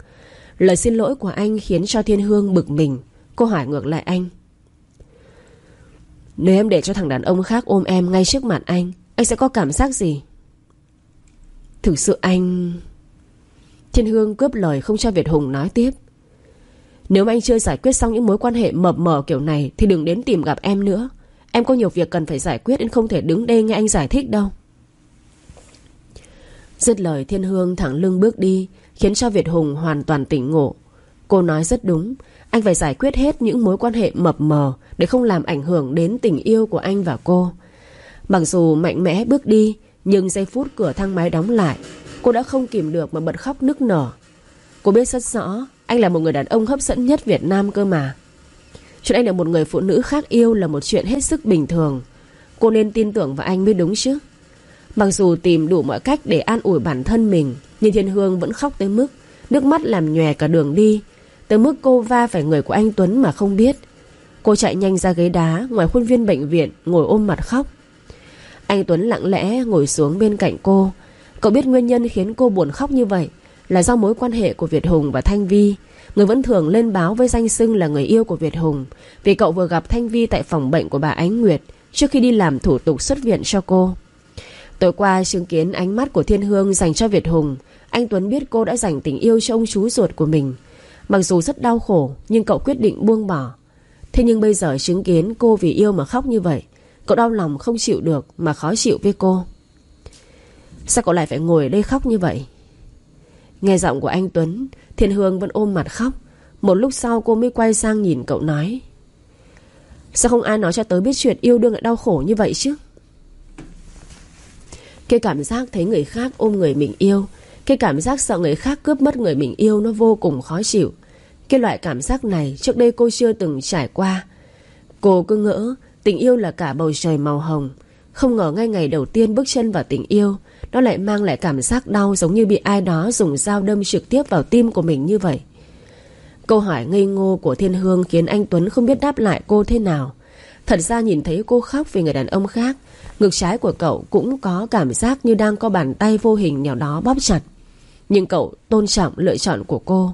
Lời xin lỗi của anh khiến cho Thiên Hương bực mình. Cô hỏi ngược lại anh. Nếu em để cho thằng đàn ông khác ôm em ngay trước mặt anh Anh sẽ có cảm giác gì? Thực sự anh Thiên Hương cướp lời không cho Việt Hùng nói tiếp. Nếu anh chưa giải quyết xong những mối quan hệ mập mờ kiểu này, Thì đừng đến tìm gặp em nữa. Em có nhiều việc cần phải giải quyết Nên không thể đứng đây nghe anh giải thích đâu. Dứt lời, Thiên Hương thẳng lưng bước đi, Khiến cho Việt Hùng hoàn toàn tỉnh ngộ. Cô nói rất đúng, Anh phải giải quyết hết những mối quan hệ mập mờ Để không làm ảnh hưởng đến tình yêu của anh và cô. Mặc dù mạnh mẽ bước đi, Nhưng giây phút cửa thang máy đóng lại, Cô đã không kìm được mà bật khóc nức nở. Cô biết rất rõ anh là một người đàn ông hấp dẫn nhất Việt Nam cơ mà. Chuyện anh được một người phụ nữ khác yêu Là một chuyện hết sức bình thường. Cô nên tin tưởng vào anh mới đúng chứ. Mặc dù tìm đủ mọi cách để an ủi bản thân mình, Nhưng Thiên Hương vẫn khóc tới mức Nước mắt làm nhòe cả đường đi, Tới mức cô va phải người của anh Tuấn mà không biết. Cô chạy nhanh ra ghế đá, Ngoài khuôn viên bệnh viện, Ngồi ôm mặt khóc. Anh Tuấn lặng lẽ ngồi xuống bên cạnh cô. Cậu biết nguyên nhân khiến cô buồn khóc như vậy? Là do mối quan hệ của Việt Hùng và Thanh Vi. Người vẫn thường lên báo với danh xưng là người yêu của Việt Hùng, Vì cậu vừa gặp Thanh Vi tại phòng bệnh của bà Ánh Nguyệt Trước khi đi làm thủ tục xuất viện cho cô. Tối qua, chứng kiến ánh mắt của Thiên Hương dành cho Việt Hùng, Anh Tuấn biết cô đã dành tình yêu cho ông chú ruột của mình. Mặc dù rất đau khổ, Nhưng cậu quyết định buông bỏ. Thế nhưng bây giờ chứng kiến cô vì yêu mà khóc như vậy, Cậu đau lòng không chịu được Mà khó chịu với cô. Sao cậu lại phải ngồi ở đây khóc như vậy? Nghe giọng của anh Tuấn Thiên Hương vẫn ôm mặt khóc. Một lúc sau cô mới quay sang nhìn cậu nói, Sao không ai nói cho tớ biết chuyện yêu đương lại đau khổ như vậy chứ? Cái cảm giác thấy người khác ôm người mình yêu, Cái cảm giác sợ người khác cướp mất người mình yêu Nó vô cùng khó chịu. Cái loại cảm giác này trước đây cô chưa từng trải qua. Cô cứ ngỡ, Tình yêu là cả bầu trời màu hồng. Không ngờ ngay ngày đầu tiên bước chân vào tình yêu nó lại mang lại cảm giác đau Giống như bị ai đó dùng dao đâm trực tiếp vào tim của mình như vậy. Câu hỏi ngây ngô của Thiên Hương Khiến anh Tuấn không biết đáp lại cô thế nào. Thật ra nhìn thấy cô khóc vì người đàn ông khác, Ngực trái của cậu cũng có cảm giác Như đang có bàn tay vô hình nào đó bóp chặt. Nhưng cậu tôn trọng lựa chọn của cô.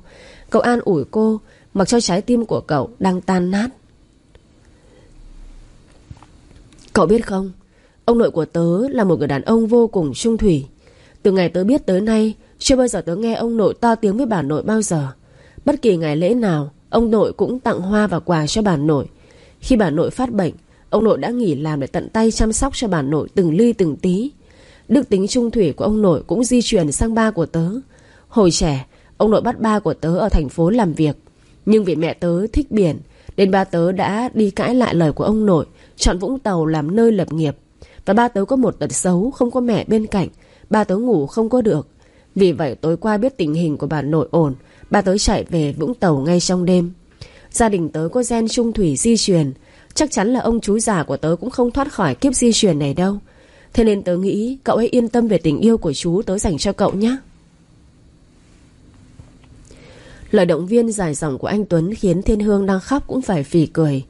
Cậu an ủi cô, Mặc cho trái tim của cậu đang tan nát. Cậu biết không? Ông nội của tớ là một người đàn ông vô cùng trung thủy. Từ ngày tớ biết tới nay, Chưa bao giờ tớ nghe ông nội to tiếng với bà nội bao giờ. Bất kỳ ngày lễ nào, Ông nội cũng tặng hoa và quà cho bà nội. Khi bà nội phát bệnh, Ông nội đã nghỉ làm để tận tay chăm sóc cho bà nội từng ly từng tí. Đức tính trung thủy của ông nội cũng di chuyển sang ba của tớ. Hồi trẻ, Ông nội bắt ba của tớ ở thành phố làm việc. Nhưng vì mẹ tớ thích biển, Nên ba tớ đã đi cãi lại lời của ông nội, Chọn Vũng Tàu làm nơi lập nghiệp. Và ba tớ có một tật xấu, Không có mẹ bên cạnh. Ba tớ ngủ không có được. Vì vậy tối qua biết tình hình của bà nội ổn. Ba tớ chạy về Vũng Tàu ngay trong đêm. Gia đình tớ có gen trung thủy di truyền. Chắc chắn là ông chú già của tớ Cũng không thoát khỏi kiếp di truyền này đâu. Thế nên tớ nghĩ cậu hãy yên tâm về tình yêu của chú, tớ dành cho cậu nhé. Lời động viên dài dòng của anh Tuấn Khiến Thiên Hương đang khóc cũng phải phì cười.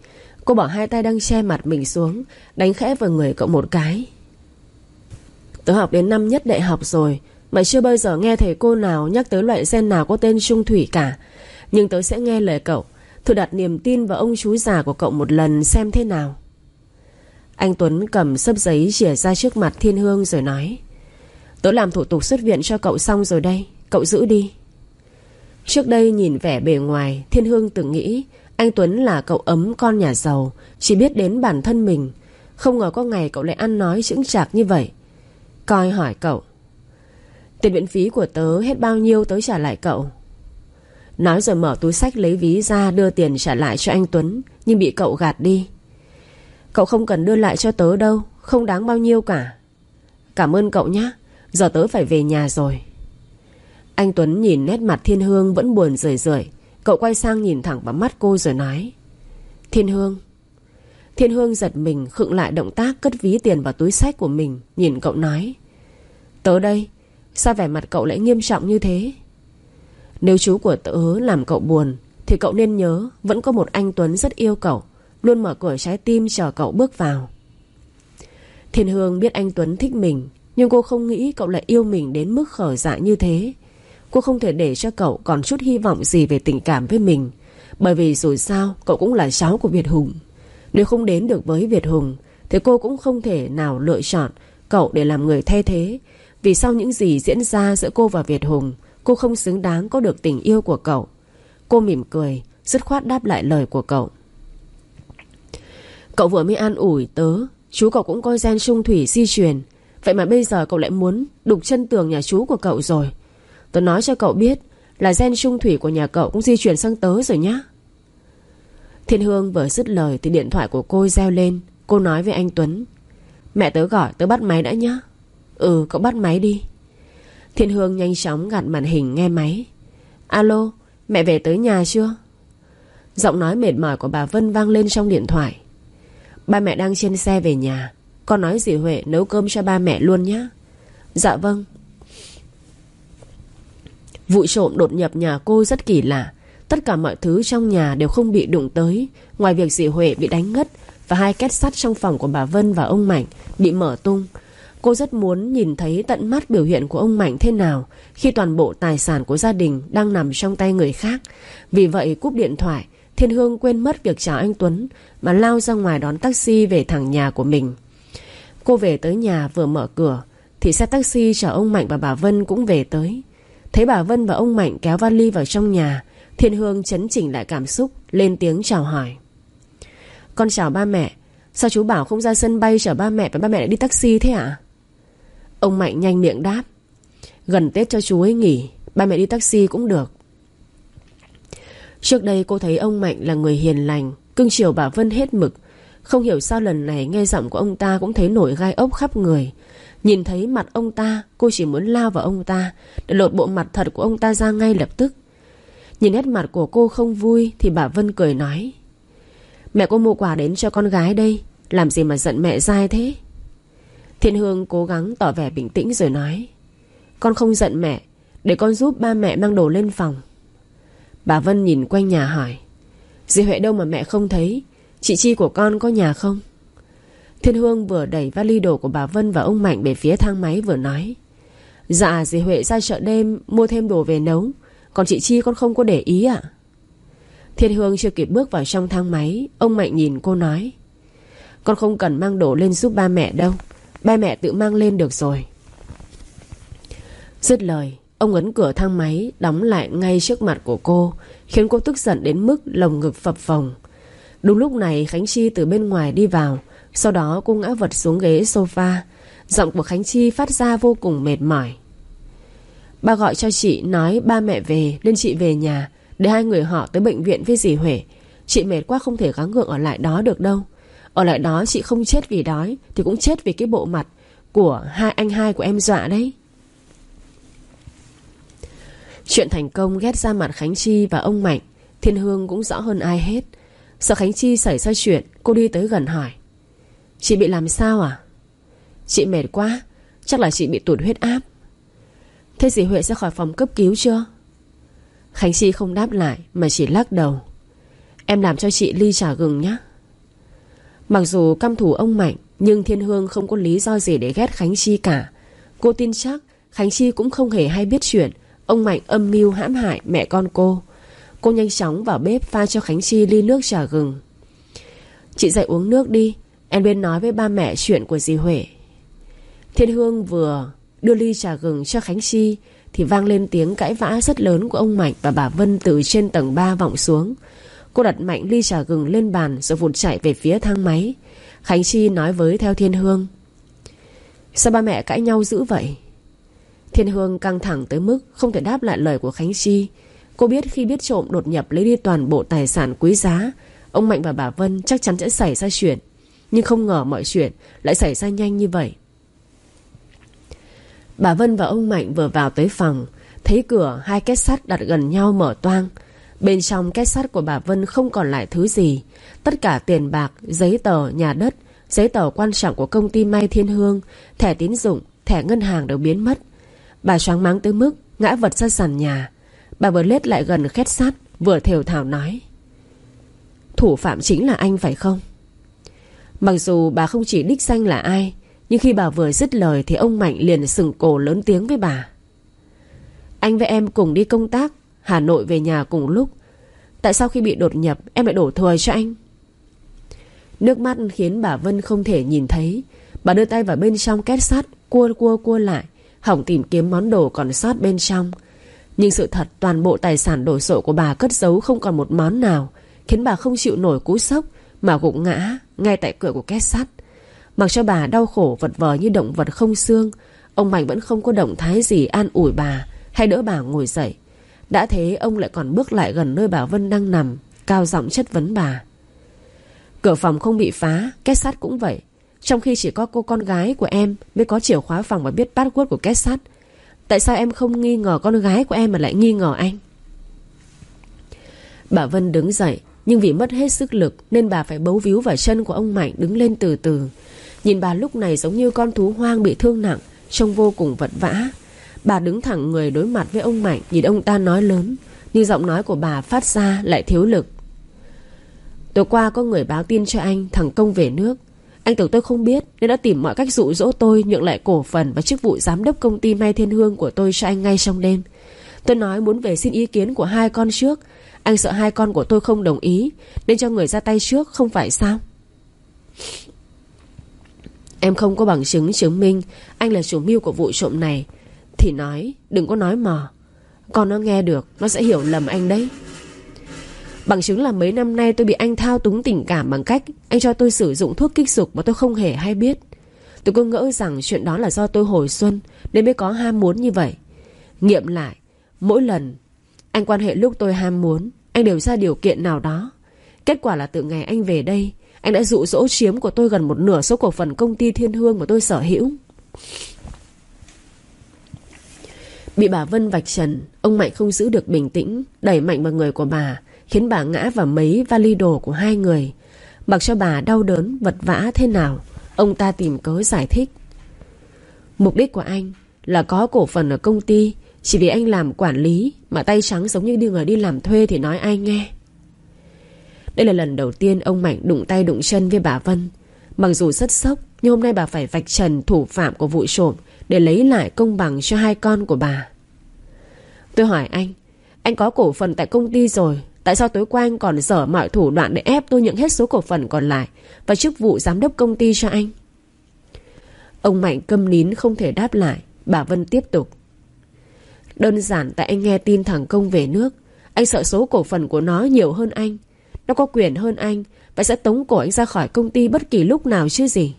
Cô bỏ hai tay đang che mặt mình xuống, Đánh khẽ vào người cậu một cái. Tớ học đến năm nhất đại học rồi, Mà chưa bao giờ nghe thầy cô nào Nhắc tới loại gen nào có tên Trung Thủy cả. Nhưng tớ sẽ nghe lời cậu, Thử đặt niềm tin vào ông chú già của cậu một lần Xem thế nào. Anh Tuấn cầm sấp giấy chìa ra trước mặt Thiên Hương rồi nói, Tớ làm thủ tục xuất viện cho cậu xong rồi đây, Cậu giữ đi. Trước đây nhìn vẻ bề ngoài, Thiên Hương từng nghĩ anh Tuấn là cậu ấm con nhà giàu, Chỉ biết đến bản thân mình. Không ngờ có ngày cậu lại ăn nói chững chạc như vậy. Coi hỏi cậu, Tiền viện phí của tớ hết bao nhiêu tớ trả lại cậu? Nói rồi mở túi sách lấy ví ra đưa tiền trả lại cho anh Tuấn, Nhưng bị cậu gạt đi. Cậu không cần đưa lại cho tớ đâu, Không đáng bao nhiêu cả. Cảm ơn cậu nhé Giờ tớ phải về nhà rồi. Anh Tuấn nhìn nét mặt Thiên Hương vẫn buồn rười rượi. Cậu quay sang nhìn thẳng vào mắt cô rồi nói, Thiên Hương. Thiên Hương giật mình khựng lại động tác cất ví tiền vào túi sách của mình, Nhìn cậu nói, Tớ đây, Sao vẻ mặt cậu lại nghiêm trọng như thế? Nếu chú của tớ làm cậu buồn, Thì cậu nên nhớ Vẫn có một anh Tuấn rất yêu cậu, Luôn mở cửa trái tim chờ cậu bước vào. Thiên Hương biết anh Tuấn thích mình, Nhưng cô không nghĩ cậu lại yêu mình đến mức khở dại như thế. Cô không thể để cho cậu còn chút hy vọng gì về tình cảm với mình. Bởi vì dù sao, cậu cũng là cháu của Việt Hùng. Nếu không đến được với Việt Hùng, Thì cô cũng không thể nào lựa chọn cậu để làm người thay thế. Vì sau những gì diễn ra giữa cô và Việt Hùng, Cô không xứng đáng có được tình yêu của cậu. Cô mỉm cười, Dứt khoát đáp lại lời của cậu. Cậu vừa mới an ủi tớ, Chú cậu cũng coi gen trung thủy di truyền. Vậy mà bây giờ cậu lại muốn Đục chân tường nhà chú của cậu rồi. Tớ nói cho cậu biết Là gen trung thủy của nhà cậu cũng di chuyển sang tớ rồi nhá. Thiên Hương vừa dứt lời Thì điện thoại của cô reo lên. Cô nói với anh Tuấn, Mẹ tớ gọi, tớ bắt máy đã nhá. Ừ cậu bắt máy đi. Thiên Hương nhanh chóng gạt màn hình nghe máy. Alo, Mẹ về tới nhà chưa? Giọng nói mệt mỏi của bà Vân vang lên trong điện thoại. Ba mẹ đang trên xe về nhà, Con nói dì Huệ nấu cơm cho ba mẹ luôn nhé Dạ vâng. Vụ trộm đột nhập nhà cô rất kỳ lạ. Tất cả mọi thứ trong nhà đều không bị đụng tới. Ngoài việc dì Huệ bị đánh ngất Và hai két sắt trong phòng của bà Vân và ông Mạnh Bị mở tung, Cô rất muốn nhìn thấy tận mắt biểu hiện của ông Mạnh thế nào Khi toàn bộ tài sản của gia đình Đang nằm trong tay người khác. Vì vậy cúp điện thoại, Thiên Hương quên mất việc chào anh Tuấn Mà lao ra ngoài đón taxi về thẳng nhà của mình. Cô về tới nhà vừa mở cửa, Thì xe taxi chở ông Mạnh và bà Vân cũng về tới. Thấy bà Vân và ông Mạnh kéo vali vào trong nhà, Thiên Hương chấn chỉnh lại cảm xúc, Lên tiếng chào hỏi. Con chào ba mẹ, Sao chú bảo không ra sân bay chở ba mẹ Và ba mẹ lại đi taxi thế ạ? À? Ông Mạnh nhanh miệng đáp, Gần Tết cho chú ấy nghỉ, Ba mẹ đi taxi cũng được. Trước đây cô thấy ông Mạnh là người hiền lành, Cưng chiều bà Vân hết mực. Không hiểu sao lần này nghe giọng của ông ta Cũng thấy nổi gai ốc khắp người. Nhìn thấy mặt ông ta, Cô chỉ muốn lao vào ông ta, Để lột bộ mặt thật của ông ta ra ngay lập tức. Nhìn nét mặt của cô không vui Thì bà Vân cười nói, Mẹ cô mua quà đến cho con gái đây, Làm gì mà giận mẹ dai thế? Thiên Hương cố gắng tỏ vẻ bình tĩnh rồi nói, Con không giận mẹ, Để con giúp ba mẹ mang đồ lên phòng. Bà Vân nhìn quanh nhà hỏi, Dì Huệ đâu mà mẹ không thấy? Chị Chi của con có nhà không? Thiên Hương vừa đẩy vali đồ của bà Vân và ông Mạnh về phía thang máy vừa nói Dạ dì Huệ ra chợ đêm Mua thêm đồ về nấu. Còn chị Chi con không có để ý ạ. Thiên Hương chưa kịp bước vào trong thang máy, Ông Mạnh nhìn cô nói, Con không cần mang đồ lên giúp ba mẹ đâu. Ba mẹ tự mang lên được rồi. Dứt lời, Ông ấn cửa thang máy, Đóng lại ngay trước mặt của cô, Khiến cô tức giận đến mức lồng ngực phập phồng. Đúng lúc này, Khánh Chi từ bên ngoài đi vào sau đó cô ngã vật xuống ghế sofa. Giọng của Khánh Chi phát ra vô cùng mệt mỏi. Ba gọi cho chị nói ba mẹ về, Nên chị về nhà, Để hai người họ tới bệnh viện với dì Huệ. Chị mệt quá không thể gắng gượng ở lại đó được đâu. Ở lại đó chị không chết vì đói, Thì cũng chết vì cái bộ mặt Của hai anh hai của em dọa đấy. Chuyện thành công ghét ra mặt Khánh Chi và ông Mạnh, Thiên Hương cũng rõ hơn ai hết. Sợ Khánh Chi xảy ra chuyện, Cô đi tới gần hỏi. Chị bị làm sao à? Chị mệt quá, Chắc là chị bị tụt huyết áp. Thế dì Huệ sẽ khỏi phòng cấp cứu chưa? Khánh Chi không đáp lại, Mà chỉ lắc đầu. Em làm cho chị ly trà gừng nhé Mặc dù căm thủ ông Mạnh, Nhưng Thiên Hương không có lý do gì để ghét Khánh Chi cả. Cô tin chắc Khánh Chi cũng không hề hay biết chuyện Ông Mạnh âm mưu hãm hại mẹ con cô. Cô nhanh chóng vào bếp pha cho Khánh Chi ly nước trà gừng. Chị dậy uống nước đi Em bên nói với ba mẹ chuyện của dì Huệ. Thiên Hương vừa đưa ly trà gừng cho Khánh Chi, Thì vang lên tiếng cãi vã rất lớn của ông Mạnh và bà Vân từ trên tầng 3 vọng xuống. Cô đặt mạnh ly trà gừng lên bàn Rồi vụt chạy về phía thang máy. Khánh Chi nói với theo Thiên Hương, Sao ba mẹ cãi nhau dữ vậy? Thiên Hương căng thẳng tới mức Không thể đáp lại lời của Khánh Chi. Cô biết khi biết trộm đột nhập lấy đi toàn bộ tài sản quý giá, Ông Mạnh và bà Vân chắc chắn sẽ xảy ra chuyện. Nhưng không ngờ mọi chuyện Lại xảy ra nhanh như vậy. Bà Vân và ông Mạnh vừa vào tới phòng Thấy cửa hai két sắt đặt gần nhau mở toang. Bên trong két sắt của bà Vân không còn lại thứ gì. Tất cả tiền bạc, giấy tờ, nhà đất Giấy tờ quan trọng của công ty May Thiên Hương Thẻ tín dụng, thẻ ngân hàng đều biến mất. Bà choáng máng tới mức Ngã vật ra sàn nhà. Bà vừa lết lại gần khét sắt Vừa thều thảo nói Thủ phạm chính là anh phải không? Mặc dù bà không chỉ đích danh là ai, Nhưng khi bà vừa dứt lời Thì ông Mạnh liền sừng cổ lớn tiếng với bà. Anh với em cùng đi công tác, Hà Nội về nhà cùng lúc. Tại sao khi bị đột nhập, Em lại đổ thừa cho anh? Nước mắt khiến bà Vân không thể nhìn thấy. Bà đưa tay vào bên trong két sắt, Cua cua cua lại, Hỏng tìm kiếm món đồ còn sót bên trong. Nhưng sự thật toàn bộ tài sản đổ sộ của bà cất giấu không còn một món nào, Khiến bà không chịu nổi cú sốc. Mà gục ngã, ngay tại cửa của két sắt. Mặc cho bà đau khổ, vật vờ như động vật không xương, Ông Mạnh vẫn không có động thái gì an ủi bà Hay đỡ bà ngồi dậy. Đã thế, ông lại còn bước lại gần nơi bà Vân đang nằm, Cao giọng chất vấn bà. Cửa phòng không bị phá, Két sắt cũng vậy. Trong khi chỉ có cô con gái của em Mới có chìa khóa phòng và biết password của két sắt. Tại sao em không nghi ngờ con gái của em Mà lại nghi ngờ anh? Bà Vân đứng dậy nhưng vì mất hết sức lực Nên bà phải bấu víu vào chân của ông Mạnh Đứng lên từ từ. Nhìn bà lúc này giống như con thú hoang bị thương nặng, Trông vô cùng vật vã. Bà đứng thẳng người đối mặt với ông Mạnh, Nhìn ông ta nói lớn, Nhưng giọng nói của bà phát ra lại thiếu lực. Tối qua có người báo tin cho anh, Thằng Công về nước. Anh tưởng tôi không biết Nên đã tìm mọi cách dụ dỗ tôi Nhượng lại cổ phần và chức vụ giám đốc công ty May Thiên Hương của tôi cho anh ngay trong đêm. Tôi nói muốn về xin ý kiến của hai con trước anh sợ hai con của tôi không đồng ý, Nên cho người ra tay trước, không phải sao? Em không có bằng chứng chứng minh Anh là chủ mưu của vụ trộm này. Thì nói, đừng có nói mò. Con nó nghe được, Nó sẽ hiểu lầm anh đấy. Bằng chứng là mấy năm nay tôi bị anh thao túng tình cảm bằng cách Anh cho tôi sử dụng thuốc kích dục mà tôi không hề hay biết. Tôi cứ ngỡ rằng chuyện đó là do tôi hồi xuân, Nên mới có ham muốn như vậy. Nghiệm lại, Mỗi lần anh quan hệ lúc tôi ham muốn, Anh đều ra điều kiện nào đó. Kết quả là từ ngày anh về đây, Anh đã dụ dỗ chiếm của tôi gần một nửa số cổ phần công ty Thiên Hương mà tôi sở hữu. Bị bà Vân vạch trần, Ông Mạnh không giữ được bình tĩnh, Đẩy mạnh vào người của bà, Khiến bà ngã vào mấy vali đồ của hai người. Mặc cho bà đau đớn, vật vã thế nào, Ông ta tìm cớ giải thích. Mục đích của anh Là có cổ phần ở công ty chỉ vì anh làm quản lý Mà tay trắng giống như đi người đi làm thuê Thì nói ai nghe Đây là lần đầu tiên ông Mạnh đụng tay đụng chân với bà Vân Mặc dù rất sốc, Nhưng hôm nay bà phải vạch trần thủ phạm của vụ trộm Để lấy lại công bằng cho hai con của bà Tôi hỏi anh Anh có cổ phần tại công ty rồi, Tại sao tối qua anh còn dở mọi thủ đoạn để ép tôi nhận hết số cổ phần còn lại và chức vụ giám đốc công ty cho anh? Ông Mạnh câm nín không thể đáp lại. Bà Vân tiếp tục. Đơn giản tại anh nghe tin thằng Công về nước. Anh sợ số cổ phần của nó nhiều hơn anh. Nó có quyền hơn anh vậy sẽ tống cổ anh ra khỏi công ty bất kỳ lúc nào chứ gì.